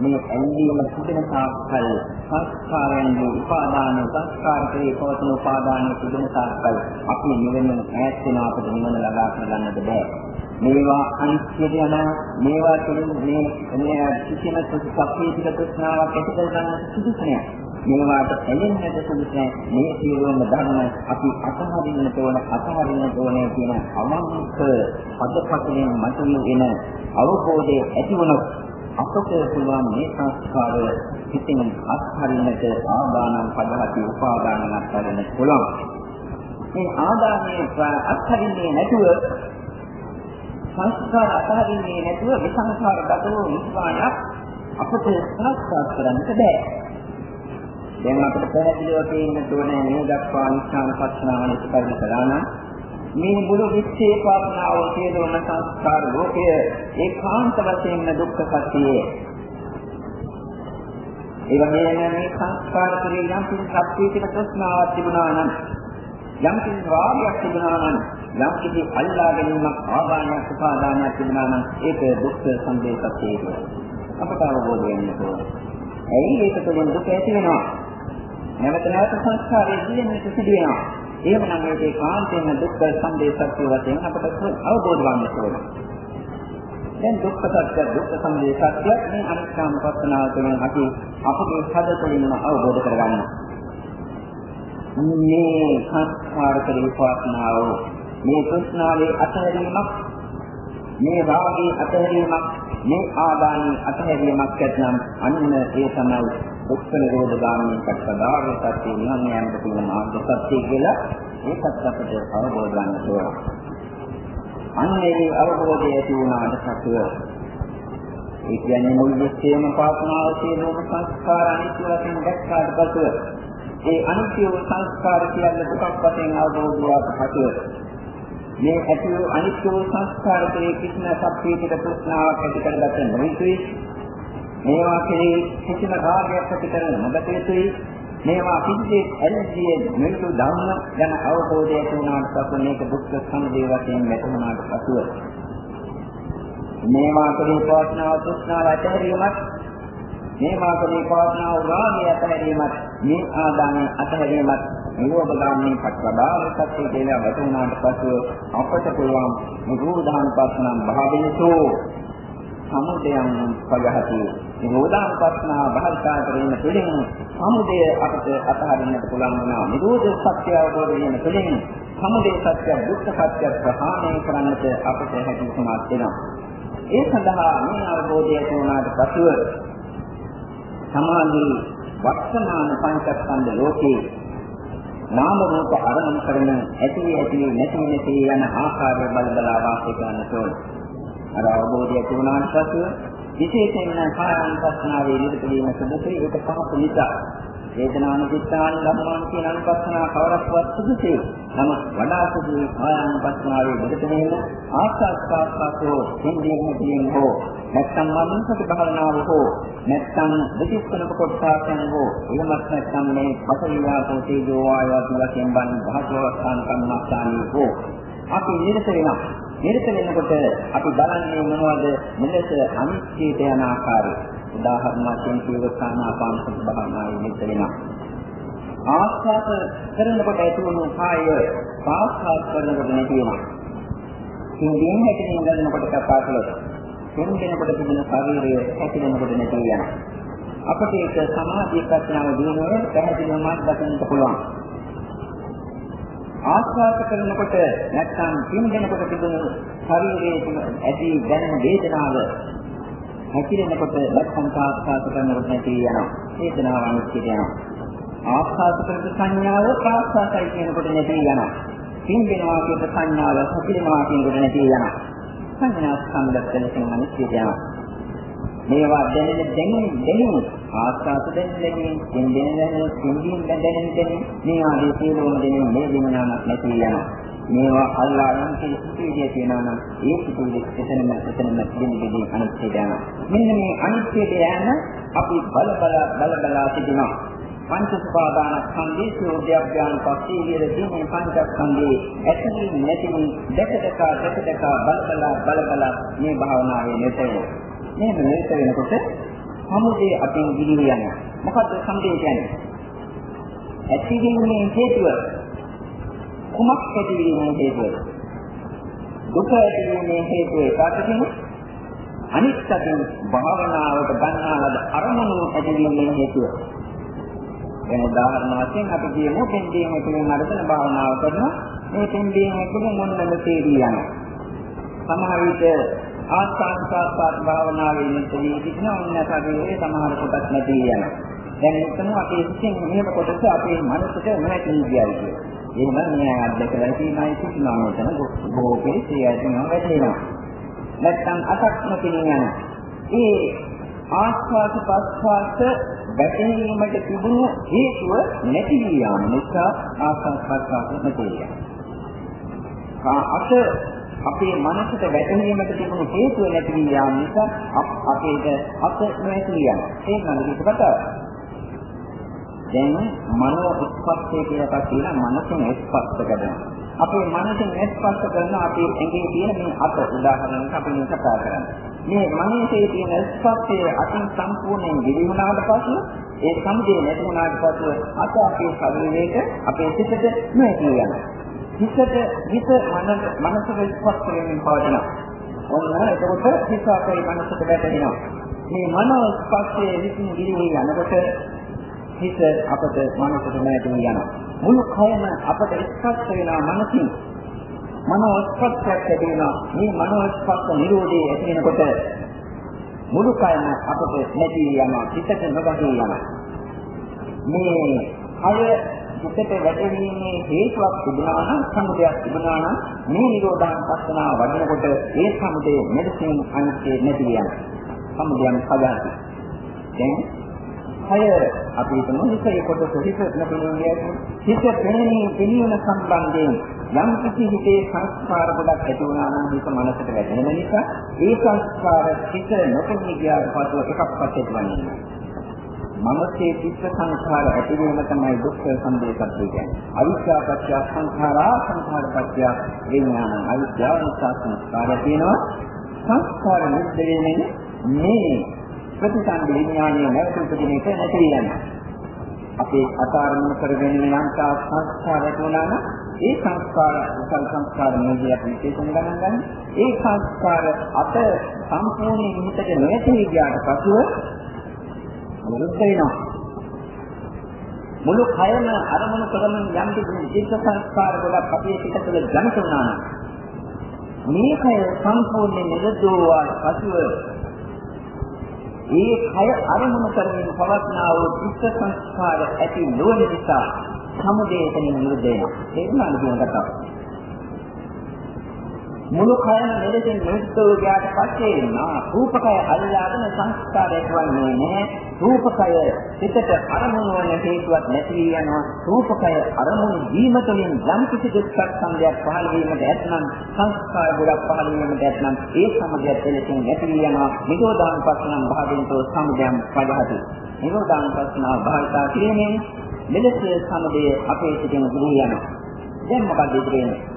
මේ ඇලීම තිබෙන තාක්කල් සංස්කාරයන්ගේ උපාදාන සංස්කාරකේ පවතින උපාදාන තිබෙන තාක්කල් අපි නිවෙන්න ඈත් වෙන අපිට නිවන ළඟා කරගන්නට බෑ. මේවා අනිත්‍යද යන මේවා තුළින් මේ මේ කිසිම සත්‍යීතික ප්‍රශ්නාවක් ඇති කරගන්න සුදුසු නෑ. මේවාට ඇලෙන්නට සුදුසු මේ සියලුම ධර්ම අපි අතහරින්නට ඕන අතහරින්නට ඕනේ කියන අවංක පදපතෙන් මතුවෙන අවබෝධය ඇති වුණොත් අපට පුළුවන් මේ සංස්කාර හිතින් අත්හරින්නට ආදානං පදහති උපාදානං අත්හරින්නට පුළුවන්. මේ ආදානයේ අත්හරින්නේ නැතුව සංස්කාර අත්හරින්නේ නැතුව විසංස්කාර ගතව නිස්වාණයක් අපට සාක්ෂාත් කරන්නට බෑ. දැන් අපිට පැහැදිලිව පේන්න ඕනේ මේ දක්වා නිස්සාන පස්සනාවන ඉස්කරණ කළා නම් මේ බුදු විශ්ේ පාපනාව සියලුම සංස්කාර ලෝකය ඒකාන්ත වශයෙන්ම දුක්ඛ සත්‍යය. ඒ වගේම මේ සංස්කාර කෙරෙහි යම් කිසි සත්‍යයකට ප්‍රශ්නාවක් තිබුණා නම් යම් කිසි රාගයක් තිබුණා නම් යම් කිසි අල්ලා ගැනීමක් ආදානයක් උපාදානයක් තිබුණා නම් ඒක දුක්ඛ සම්දේශත්වයේ කියලා. අපට අවබෝධ වෙන්න ඕනේ. ඇයි ඒක තුළින් දුක ඇති වෙනවා? නැවත නැවත සංස්කාරයේ ජීවෙන්නට සිදු වෙනවා. එහෙමනම් මේකේ කාන්තේන දුක්ඛ සම්දේශත්‍ය වශයෙන් අපට අවබෝධ වන්න ඕනේ. දැන් දුක්ඛ සත්‍ය දුක්ඛ සම්දේශත්‍ය මේ අනිත්‍යම පස්සනාව තුළින් අපි අපේ හද තුළින්ම අවබෝධ කරගන්නවා. මේ සංස්කාර කෙරෙහි පවත්නාව මේ ප්‍රශ්නාවේ අතහැරීමක් මේ රාගයේ අතහැරීමක් මේ ආදානයේ අතහැරීමක් ඇතනම් අන්න ඒ තමයි දුක්ඛ නිරෝධ ගාමී පස්සදාර්ය සත්‍ය නිවන් යන්නට පුළුවන් මාර්ග සත්‍ය කියලා ඒකත් අපිට අවබෝධ ගන්න ඕන. අන්නේ අවබෝධය ඇති වුණාට පසුව ඒ කියන්නේ මුල් විශ්ේම පාපනාව සියලුම සංස්කාර අනිත්‍ය වශයෙන් දැක්කාට පසුව ඒ අනිත්‍ය සංස්කාර කියන්නේ දුකක් වශයෙන් අවබෝධ වුණාට පසුව මේ ඇති වූ අනිත්‍ය සංස්කාර කෙරේ කිසිම සත්‍යයකට ප්‍රශ්නාවක් ඇති කරගත නොයුතුයි මේවා කෙරෙහි කිසිම රාගයක් ඇති කරන නොගත යුතුයි. මේවා කිසිදේ ඇලසිය මෙලු ධර්ම ගැන අවබෝධය ඇති වුණාට පසු මේක දුක්ඛ සමුදය වශයෙන් වැටහුණාට පසුව මේවා කෙරෙහි පවත්නාව තෘෂ්ණාව ඇතහැරීමත් මේවා කෙරෙහි පවත්නාව රාගය ඇතහැරීමත් මේ ආදානය අතහැරීමත් නිරෝධගාමී පටවදාන සත්‍ය කියලා වැටුණාට පසුව අපට පුළුවන් නිරෝධාන පස්සනම් භාවිතෝ සමුදයන් පගහති. නිරෝධානුපස්සනාව භාවිතා කිරීම තුළින් සමුදය අපට අතහරින්නට පුළුවන් වෙනවා නිරෝධ සත්‍ය අවබෝධ වීම තුළින් සමුදය සත්‍ය දුක්ඛ සත්‍ය ප්‍රහාණය කරන්නට අපට හැකියාවක් වෙනවා. ඒ සඳහා මේ අවබෝධය ඇතිවනාට පසුව සමාධි වර්තමාන පංචස්කන්ධ ලෝකේ නාම රූප අරමුණු කරන ඇති ඇති නැති නැති යන ආකාරය බල බලා වාසය කරන්නට ඕන. අර අවබෝධය තුනාට පසුව විශේෂයෙන්ම කායानुපස්සනාවේ නිරත වීම සුදුසුයි ඒක පහසු නිසා. වේදනානුපස්සනාන ධම්මාන කියන අනුපස්සනාව කවරක්වත් සුදුසුයි. නම වඩා සුදුසුයි කායानुපස්සනාවේ නිරත වීම ආස්වාස්වාස්වාසෝ සින්දීම කියන හෝ නැත්නම් මනසට භාවනාව හෝ නැත්නම් විචිත්තනක කොටසයන් හෝ එහෙමත් නැත්නම් මේ පසවියාසෝ තේජෝ වායවත් වශයෙන් බන් භාගවස්ථාන කම්මස්ථානී හෝ අපි නිරත වෙනවා. නිරත වෙනකොට අපි බලන්නේ මොනවද? මෙලෙස අනිත්‍යයට යන ආකාරය. උදාහරණ වශයෙන් කියවස්ථානාපාන සති භාවනාවේ නිරත වෙනවා. ආස්වාද කරනකොට ඇති වුණු කාය පාස්වාද කරනකොට නැති වෙනවා. ඉන්දියන් හැටින් ගන්නකොට කතා කළොත් දෙන්නෙකුට තිබෙන ශරීරය හැකිලෙනකොට නැති යනවා. අපිට ඒක සමාධි ප්‍රඥාව දිනුවේ පැහැදිලිවම දකින්නට පුළුවන්. ආස්වාද කරනකොට නැත්නම් පින්දෙනකොට තිබෙන ශරීරයේ ඇති දැනෙන වේදනාව හැකිලෙනකොට නැත්නම් ආස්වාද කරනකොට නැති යනවා. වේදනාව අනිත්‍යද යනවා. ආස්වාද කරන සංඥාව ප්‍රාස්වාදයි කියනකොට නැති යනවා. පින්දෙනවා කියන සංඥාව හැකිලෙනවා කියනකොට නැති යනවා. සංඥා ස්කන්ධත් වෙනසින් අනිත්‍යය යනවා. මේවා දැනෙන දැනෙන දැනෙන ආස්වාද දැනෙන දැනෙන සින්දෙන දැනෙන සින්දීන් දැනෙන දැනෙන මේ ආදී සියලුම දැනෙන මේ විඥානක් නැති යනවා. මේවා අල්ලාගෙන සිටියේ තියෙනවා නම් ඒ සිටියේ එතනම එතනම දිනෙදී අනිත්‍යය යනවා. මෙන්න මේ අනිත්‍යය යන අපි බල බල බල බල සිටිනවා. පංච සුපාදාන ස්කන්ධේ සෝධ්‍යඥාන පස්සේ විරදී මේ පංචස්කන්ධේ ඇතිවි නැතිවි දැක දැක දැක දැක බල බල බල බල මේ භාවනාවේ නෙතේ මේ මෙලෙස වෙනකොට සමුදේ අපෙන් ගිලිව යනවා. මොකද්ද සමුදේ කියන්නේ? ඇතිවීමේ හේතුව. කුමක් ඇතිවීමේ හේතුව? දුක ඇතිවීමේ හේතුව ඒකට අනිත් අතින් භාවනාවට ගන්නාලද අරමුණු ඇතිවීමේ හේතුව. වෙන උදාහරණ වශයෙන් අපි කියමු පින්දීම තුළින් අරගෙන භාවනාව කරනවා. මේ පින්දීම තුළින් මොනවද තේරී යනවා. සමහර විට ආස්වාස්වාස් භාවනාවේ නිතරම සිටින ඔන්න ශරීරයේ සමහර කොටස් නැති යනවා. දැන් මෙතන අපේ සිතින් මෙහෙම කොටස අපේ මනසට නැති ගියයි කියනවා. එහෙම මේ අධ්‍යක්ෂකලා කියනයි සිටිනවා මෙතන බොහෝ කෙනෙක් ඒ අදිනවා වැටෙනවා. නැත්තම් අතක් නොපෙනී යනවා. ඒ ආස්වාද ප්‍රස්වාස වැටීමට තිබුණු හේතුව නැති යාම නිසා ආස්වාද ප්‍රස්වාස නැතිය. අත අපේ මනසට වැටීමට තිබුණු හේතුව නැති යාම නිසා අපේට අත නැති යන. ඒක නම් කතාව. දැන් මනෝ උත්පත්ති කියලා එකක් තියෙනවා මනසෙන් ස්පර්ශ කරනවා. අපේ මනසෙන් ස්පර්ශ කරන අපේ ඇඟේ තියෙන මේ අත උදාහරණයක් අපි මේ කතා කරන්නේ. මේ මනසේ තියෙන ස්පර්ශය අතින් සම්පූර්ණයෙන් විලිමුණාට පසු ඒ සමුදේ නැති වුණාට පසු අත අපේ ශරීරයට අපේ සිතට නැති යනවා. හිතට හිත මනස ස්පර්ශ වෙනින් පවතිනවා. ඔන්න එතකොට හිත අපේ මනසට වැටෙනවා. මේ මනෝ ස්පර්ශයේ විසින් ගිලිහි යනකොට හිත අපට මනසට නැති යනවා. මුළු කයම අපට ස්පර්ශ වෙනා මනසින් මනෝස්පස්සයක් ඇති වෙනවා. මේ මනෝස්පස්ස නිරෝධයේ ඇති වෙනකොට මුළු කයම අපට නැති යනවා. පිටට නොගහී යනවා. මේ කය පිටට වැටෙන්නේ හේතුවක් තිබුණා නම් සමුදයක් තිබුණා නම් මේ නිරෝධාන් පස්සනාව වඩනකොට ඒ සමුදේ මෙලෙසින් අනිත්‍ය නැති යනවා. සමුදයන් පදාති. දැන් කය අපි හිතමු හිතේ කොටස හිත නැතිවෙන්නේ හිත පෙනෙන පිළිවෙල සම්බන්ධයෙන් යම් කිසි හිතේ සංස්කාර ගොඩක් ඇති වුණා නම් හිත මනසට වැටෙන නිසා ඒ සංස්කාර හිත නොපෙනී ගියාට පසු එකක්වත් ඇතිවන්නේ නැහැ. මමසේ චිත්ත සංඛාර ඇතිවීම තමයි දුක්ඛ සම්බේධය කියන්නේ. අවිද්‍යාව පත්‍ය සංඛාරා සංඛාර පත්‍ය විඥාන අවිද්‍යාව නිසා සංස්කාර තියෙනවා. සංස්කාර නිද්දේන්නේ මේ ප්‍රතිසන්දි විඥානයේ නැවත උපදින එක නැති වෙනවා. අපේ අතාරමුණු කරගෙන යන සංස්කාර වුණා නම් ඒ සංස්කාර කුසල සංස්කාර නේදී අපි විශේෂයෙන් ගණන් ගන්න. ඒ සංස්කාර අත සම්පූර්ණයෙන් හිතට නැති ගියාට පසුව නිරුද්ධ වෙනවා. මුළු කයම අරමුණු කරමින් යම් කිසි චිත්ත සංස්කාර ගොඩක් අපේ පිට තුළ ජනිත වුණා නම් මේකය සම්පූර්ණයෙන් නිරුද්ධ වූාට පසුව ඒ කය අරමුණු කරමින් පවත්නා වූ චිත්ත සංස්කාර ඇති නොවන නිසා සමුදේතනින් නිරුද්ධ වෙනවා. ඒක නේද කියන කතාව. මුළු කයම මෙලෙසින් නිරුද්ධව ගියාට පස්සේ නා රූපකය අල්ලාගෙන සංස්කාරයක් වන්නේ නැහැ. රූපකය පිටට අරමුණු වන හේතුවක් නැති වී යනවා. රූපකය අරමුණු දීම තුළින් යම් කිසි දුක්ඛ සංදයක් පහළ වීමට ඇතනම් සංස්කාර ගොඩක් පහළ වීමට ඇතනම් ඒ සමුදයක් දෙලෙසින් නැති වී යනවා. නිරෝධාන පස්සනම් භාවිතෝ සමුදයන් පදහති. නිරෝධාන පස්සනා භාවිතා කිරීමෙන් මෙලෙස සමුදය අපේ සිටින දුරු යනවා. දැන් මොකද ඉතිරෙන්නේ?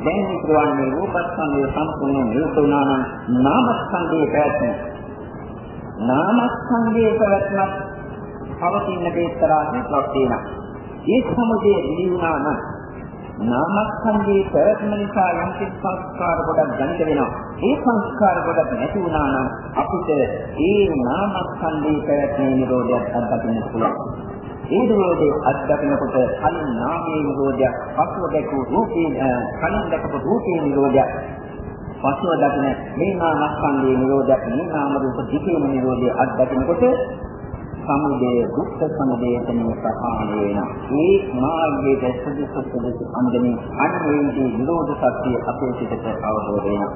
දැන් ඉතුරුවන්නේ රූපස්කන්ධය සම්පූර්ණ නිරුද්ධ වුණා නම් නාමස්කන්ධයේ පැවැත්ම. නාමස්කන්ධයේ පැවැත්ම පවතින දෙතරාගේ ප්‍රත්‍යේන. ඒ සමුදය නිවුණා නම් නාමස්කන්ධයේ පැවැත්ම නිසා යම් කිසි සංස්කාර කොටක් ජනිත වෙනවා. ඒ සංස්කාර කොටක් නැති වුණා නම් අපිට ඒ නාමස්කන්ධයේ පැවැත්මේ නිරෝධයක් අත්දකින්න පුළුවන්. ඒ නිරෝධයේ අත්දකිනකොට කලින් නාමයේ නිරෝධයක්, පස්ව දැකපු රූපේ කලින් දැකපු රූපේ නිරෝධයක්, පස්ව දකින මේ නාමස්කන්ධයේ නිරෝධයක්, මේ නාම රූප දෙකේම නිරෝධය අත්දකිනකොට සමුදය දුක්ඛ සමුදය තනිය ප්‍රහාණය වෙනවා. මේ මාර්ගයේ සුදුසු සුදුසු අන්දමින් අන්වේදී නිරෝධ සත්‍ය අපේ සිතට අවබෝධ වෙනවා.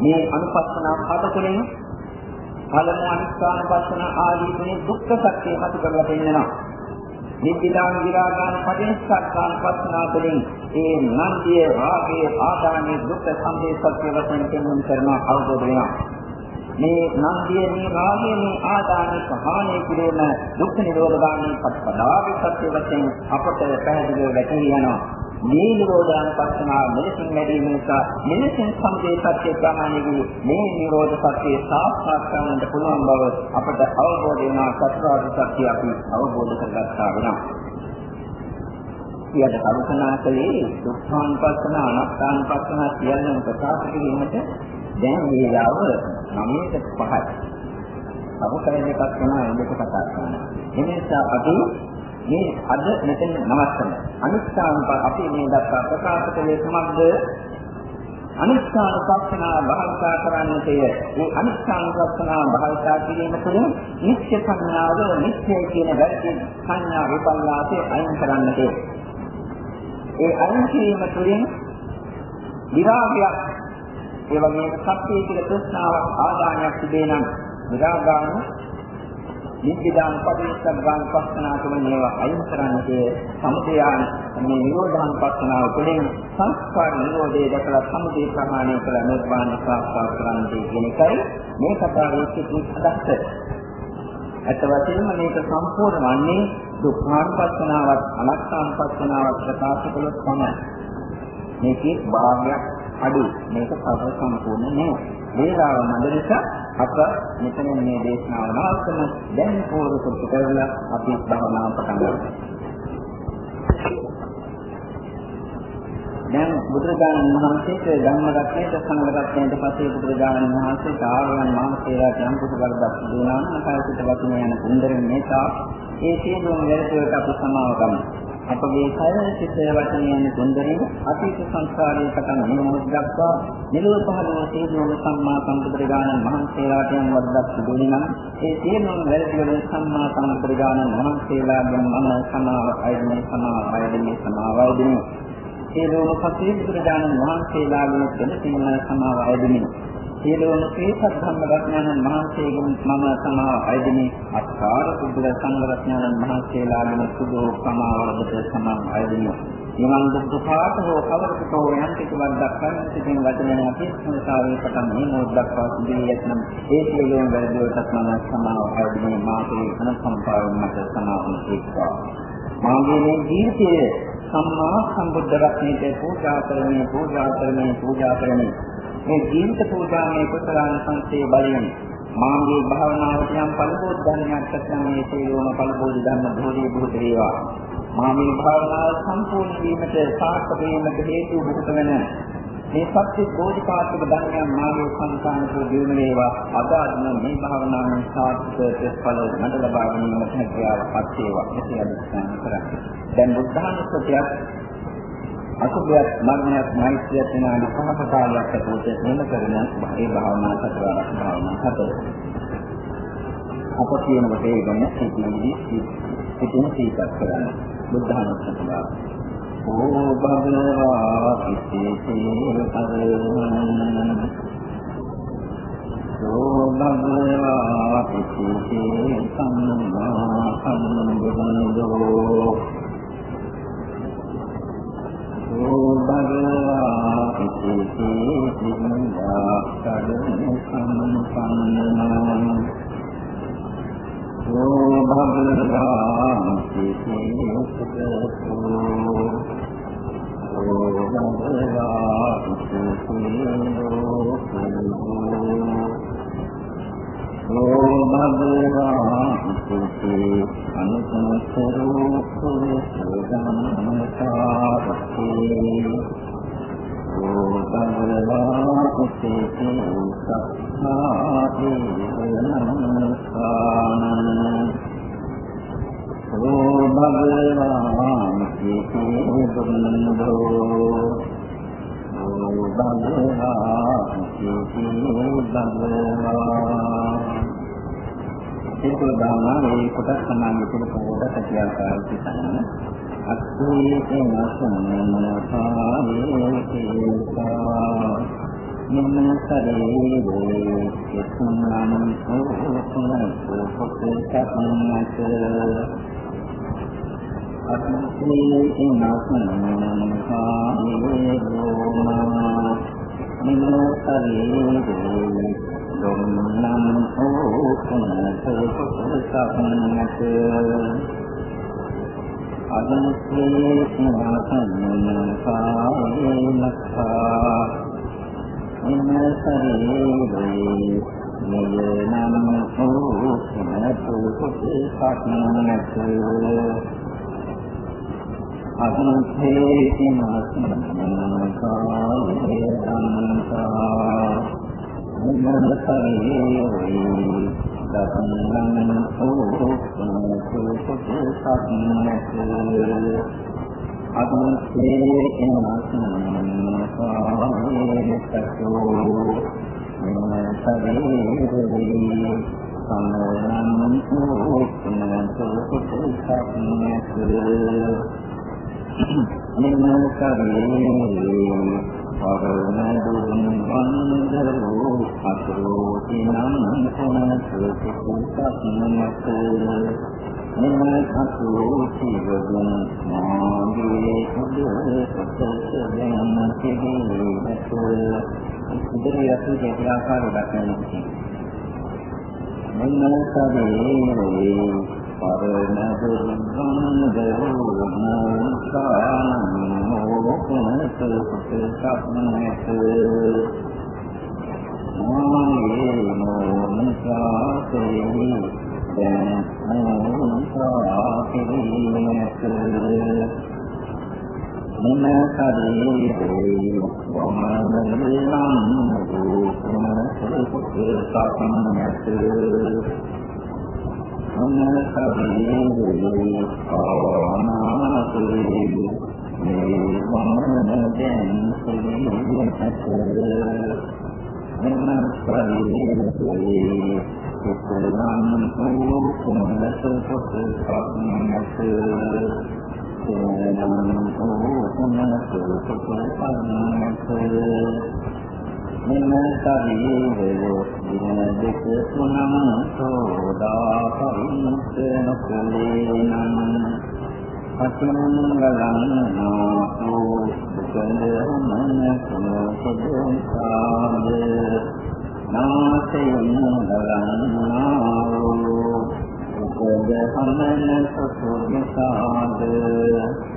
මේ අනුපස්සනා පද තුළින් පළමු අනිස්කාන පස්සන ආදී තුනේ දුක්ඛ සත්‍ය මත කරලා පෙන්නනවා. නිබ්බිදාන විරාගාන පටිච්චසමුප්පාන පස්සනා තුළින් ඒ නන්දිය රාගයේ ආදානයේ දුක්ඛ සම්දේ සත්‍ය වශයෙන් පෙන්වන කරන අවබෝධ වෙනවා. මේ නන්දිය මේ රාගයේ මේ ආදානයේ සහානය කිරීම දුක්ඛ නිරෝධ ගාමී පටපදාවේ සත්‍ය වශයෙන් අපට පැහැදිලිව වැටහි යනවා. මේ නිරෝධාන පස්සනාව මෙලෙසින් වැඩි නිසා මෙලෙසින් සම්දේ සත්‍ය ප්‍රමාණය වූ මේ නිරෝධ සත්‍ය සාක්ෂාත් කරගන්න පුළුවන් බව අපට අවබෝධ වෙනා චතුරාර්ය සත්‍ය අපි අවබෝධ කරගත්තා වෙනවා. සියයට කල්පනා කළේ දුක්ඛානුපස්සන අනාත්මානුපස්සන සියල්ලම ප්‍රකාශ කිරීමට දැන් වේලාව 9ට 5යි. අවකරණ එකක් තමයි එන්නක කතා කරන්නේ. එනිසා අපි මේ අද මෙතන නවත්තන අනිත්‍යාන අපි මේ දක්වා ප්‍රකාශ කළේ කුමක්ද අනිත්‍යාන පස්සනා භාවිතා කරන්නටය මේ අනිත්‍යාන පස්සනා භාවිතා කිරීම තුළින් නිත්‍ය සංඥාව නිත්‍ය කියන වැරදි සංඥා විපල්ලාසේ අයින් කරන්නට ඒ අයින් කිරීම තුළින් විරාගයක් ඒ වගේම සත්‍යයේ කියලා ප්‍රශ්නාවක් ආදානයක් තිබේ නම් විරාගාන නිබ්බිදාන පරිස්සග්ගාන පස්සනා තුන මේවා අයින් කරන්නේ සමුදයාන මේ නිරෝධාන පස්සනාව තුළින් සංස්කාර නිරෝධය දැකලා සමුදේ ප්‍රහාණය කළ නිර්වාණ සාක්ෂාත් කරන්නේ කියන එකයි මේ කතාවේ සිටින අදහස. අත වශයෙන්ම මේක සම්පූර්ණ වන්නේ දුක්ඛානුපස්සනාවත් අනාත්මානුපස්සනාවත් ප්‍රකාශ කළොත් තමයි. මේකේ භාගයක් අඩු මේක සර්ව සම්පූර්ණ නෑ. වේලාව මන්ද නිසා අප මෙතන මේ දේශනාව නවත්තමු. දැන් පූර්ව කොට කරලා අපි භාවනාව පටන් ගමු. දැන් බුදුරජාණන් වහන්සේට ධම්ම රත්නයට සංඝ රත්නයට පස්සේ බුදුරජාණන් වහන්සේ ධාරයන් මහසේලාට යම් කුසල වර්ධක් දුනා නම් කායික වචන යන කුන්දරෙන් මේසා ඒ සියලුම වැරදිවට අපි සමාව ගමු. අපගේ කය සිත වචන යන කුන්දරේ අතීත සංස්කාරයේ පටන් නිමොත් දක්වා නිලව පහළ වූ සියලුම සම්මා සම්බුදුරජාණන් වහන්සේලාට යම් වර්ධක් දුනේ නම් ඒ සියලුම වැරදිවල සම්මා සම්බුදුරජාණන් වහන්සේලාගෙන් මම සමාව අයදිනේ සමාව අයදිනේ සමාව අයදිනේ සියලුම සත්‍ය බුදුරජාණන් වහන්සේලාගෙන් දෙන සමාව අයදිනේ සියලුම ශ්‍රේෂ්ඨ ධම්ම රත්නයන් වහන්සේගෙන් මම සමාව අයදිමි. අත්කාර කුදුල සංඝ රත්නයන් වහන්සේලාගෙන් සුදු සමාවලට සමාව අයදිමි. නිවන් දුක් පාට හෝ කවරකෝ යම් කිසිවක් දක්වන්න සිටින වචනයන් අපි සංසාරේ පටන් මේ මොහොත දක්වා සිදුවී ඇතනම් ඒ සියලුම වැරදිවලට මම සමාව අයදිමි. මාගේ අනුකම්පාවෙන් මට සමාවන ඒකවා මාගේ මේ ජීවිතයේ සම්මා සම්බුද්ධ රත්නයේ පූජා කරන්නේ පූජා කරන්නේ පූජා කරන්නේ මේ ජීවිත පූජාමය කුසලාන සංසේ බලයෙන් මාගේ භාවනාවට යම් පළබෝධ ධර්මයක් නැත්නම් මේ සියලුම පළබෝධ ධර්ම බෝධි බුත වේවා. මා මේ භාවනාව සම්පූර්ණ වීමට සාර්ථක වීමට හේතු බුත වෙන මේ සත්‍ය බෝධිපාක්ෂික ධර්මයන් මාගේ සංකානකෝ දිනු වේවා. අද අදන මේ භාවනාවෙන් සාර්ථක ප්‍රතිඵල මට ලබා ගැනීමට හැකියාවක් වේවා. එසේ අධිෂ්ඨාන කරන්නේ. දැන් බුද්ධානුස්සතියක් අසුභයක් මරණයක් මෛත්‍රියක් වෙන අනිත් පහක කාලයක් ඇතුළත මෙන්න කරන ඒ භාවනා සතරක් භාවනා හතර. අප කියනකොට ඒ ගැන සිතිවිලි සිතින සීකත් කරන්න. බුද්ධානුස්සතිය. ඕ භගවා ඉතිසේ අරහං සෝ භගවා ඉතිසේ සම්මා සම්බුද්ධෝ සෝ භගවා ඉතිසේ සින්දා කඩන සම්පන්නං සෝ භගවා ඉතිසේ සුඛෝ සෝ භගවා ඉතිසේ සෝ භගවා ඉති අනුසමතරෝ සෝධම්මතාවති සෝ භගවා ඉති සක්ඛාති නමස්කාරං සෝ භගවා ඉති බුද්ධෝ භගවා ඉති භගවා ඒක දානා මේ කොටස් සමාන විදිහට පොඩක් ඇතිආකාරව පිටන්න. අත්ථේ නසනපාවේකේසා නිම්න සරේ යතුන්නම් සෝසුන සෝපකේතන්නත අත්ථේ නසනපාවේකේසා නිම්න සරේ දුම්නම් ඕකනත සුසපන්නත අදනසේ සනාසන්න කායනක්ඛා ඉන්න ශරීරේ නියනම් ඕකනත සුසපන්නත අදනසේ සනාසන්න කායනක්ඛා මොනතරේ දසන්නං ඕසුසුසුසත්නස අදන්සේ එනසන්නං කාමේසසෝ මොනතරේ සම්මෝනං ඕසුසුසුසත්නස නිමෝකරේ පරණ දුන් වන්දරෝ අතරෝ තිනම් සනසු කුසත්නමත මෙම අසෝ සිවදුන් මාගේ කුඩේ සතසයෙන් කෙරෙහිමත ඉදිරි යතු දෙවිආකාර දක්වන්නේ මෙන්න සදේ පරණ දුර්ගන්ධ මොක්ඛානෝකනත සුඛසප්නත මායේ මොනිකාතේ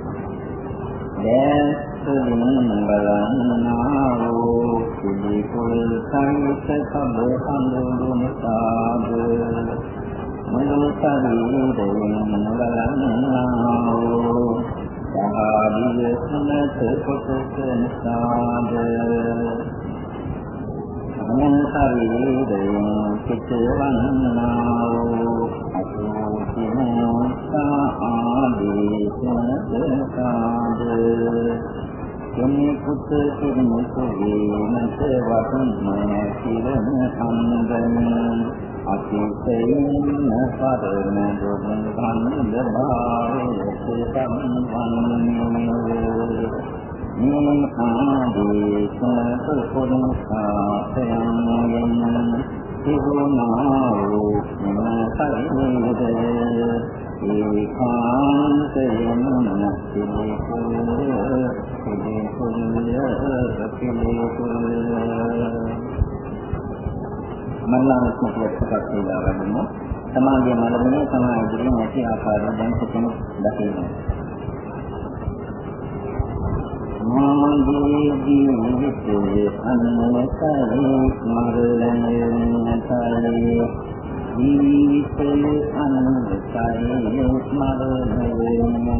දැන් මොනිකාතිරිනත මම කදී වමනලම් රූපනත සුඛසප්නත අනකරේ ආනාසරේ මේ වමන දැන් සිහිනත මන ප්‍රතිනේ කුසලං ඕකමනස සොසපන්නස සේනං ඕකමනස සොසපන්නස මෙම ශරීරය දින දෙක තුනම සෝදා පරිණත නොකලේනම් අතුංගලං නාසෝ සුකඳ මන සුනසදෝසාද නාසයෙන් ගලන්නාවෝ සුකඳ හමන සසුනිසාද දැස්තුලින් බලන්නාවෝ පිළිකුල් සංස සබ සම්බුදුනසාද මනෝ ශරීරයෙන් බලන්නාවෝ සාදිය සුනත කොටසනසාද මනෝ ශරීරයෙන් පිටවන්නාවෝ අසෝතිනෝ ආදේශනසාද කෙනෙකුට කෙනෙකු වීමට වටින සිරන සම්බන් අතිසයින් පරම දුක් භන්ද භාවයේ සම්වන්නේ මේ ආදී සතරපොණ සාතයන් යෙන් තිබුණා වූ මනසයිද ඒකාන්තයෙන් පිළිකුල් පිළිකුල් පිළිකුල් මනෝස්මක එකක් කියලා ගන්න. සමාධිය මනෝමය තමයි ඉදිරියෙන් ඇති ආකාරයෙන් දැන් සිටින දකින්න. මාගේ ජීවිතයේ අන්නතරේ මරණයන්තරේ ජීවිතයේ අන්නතරේ මරණයන්තරේ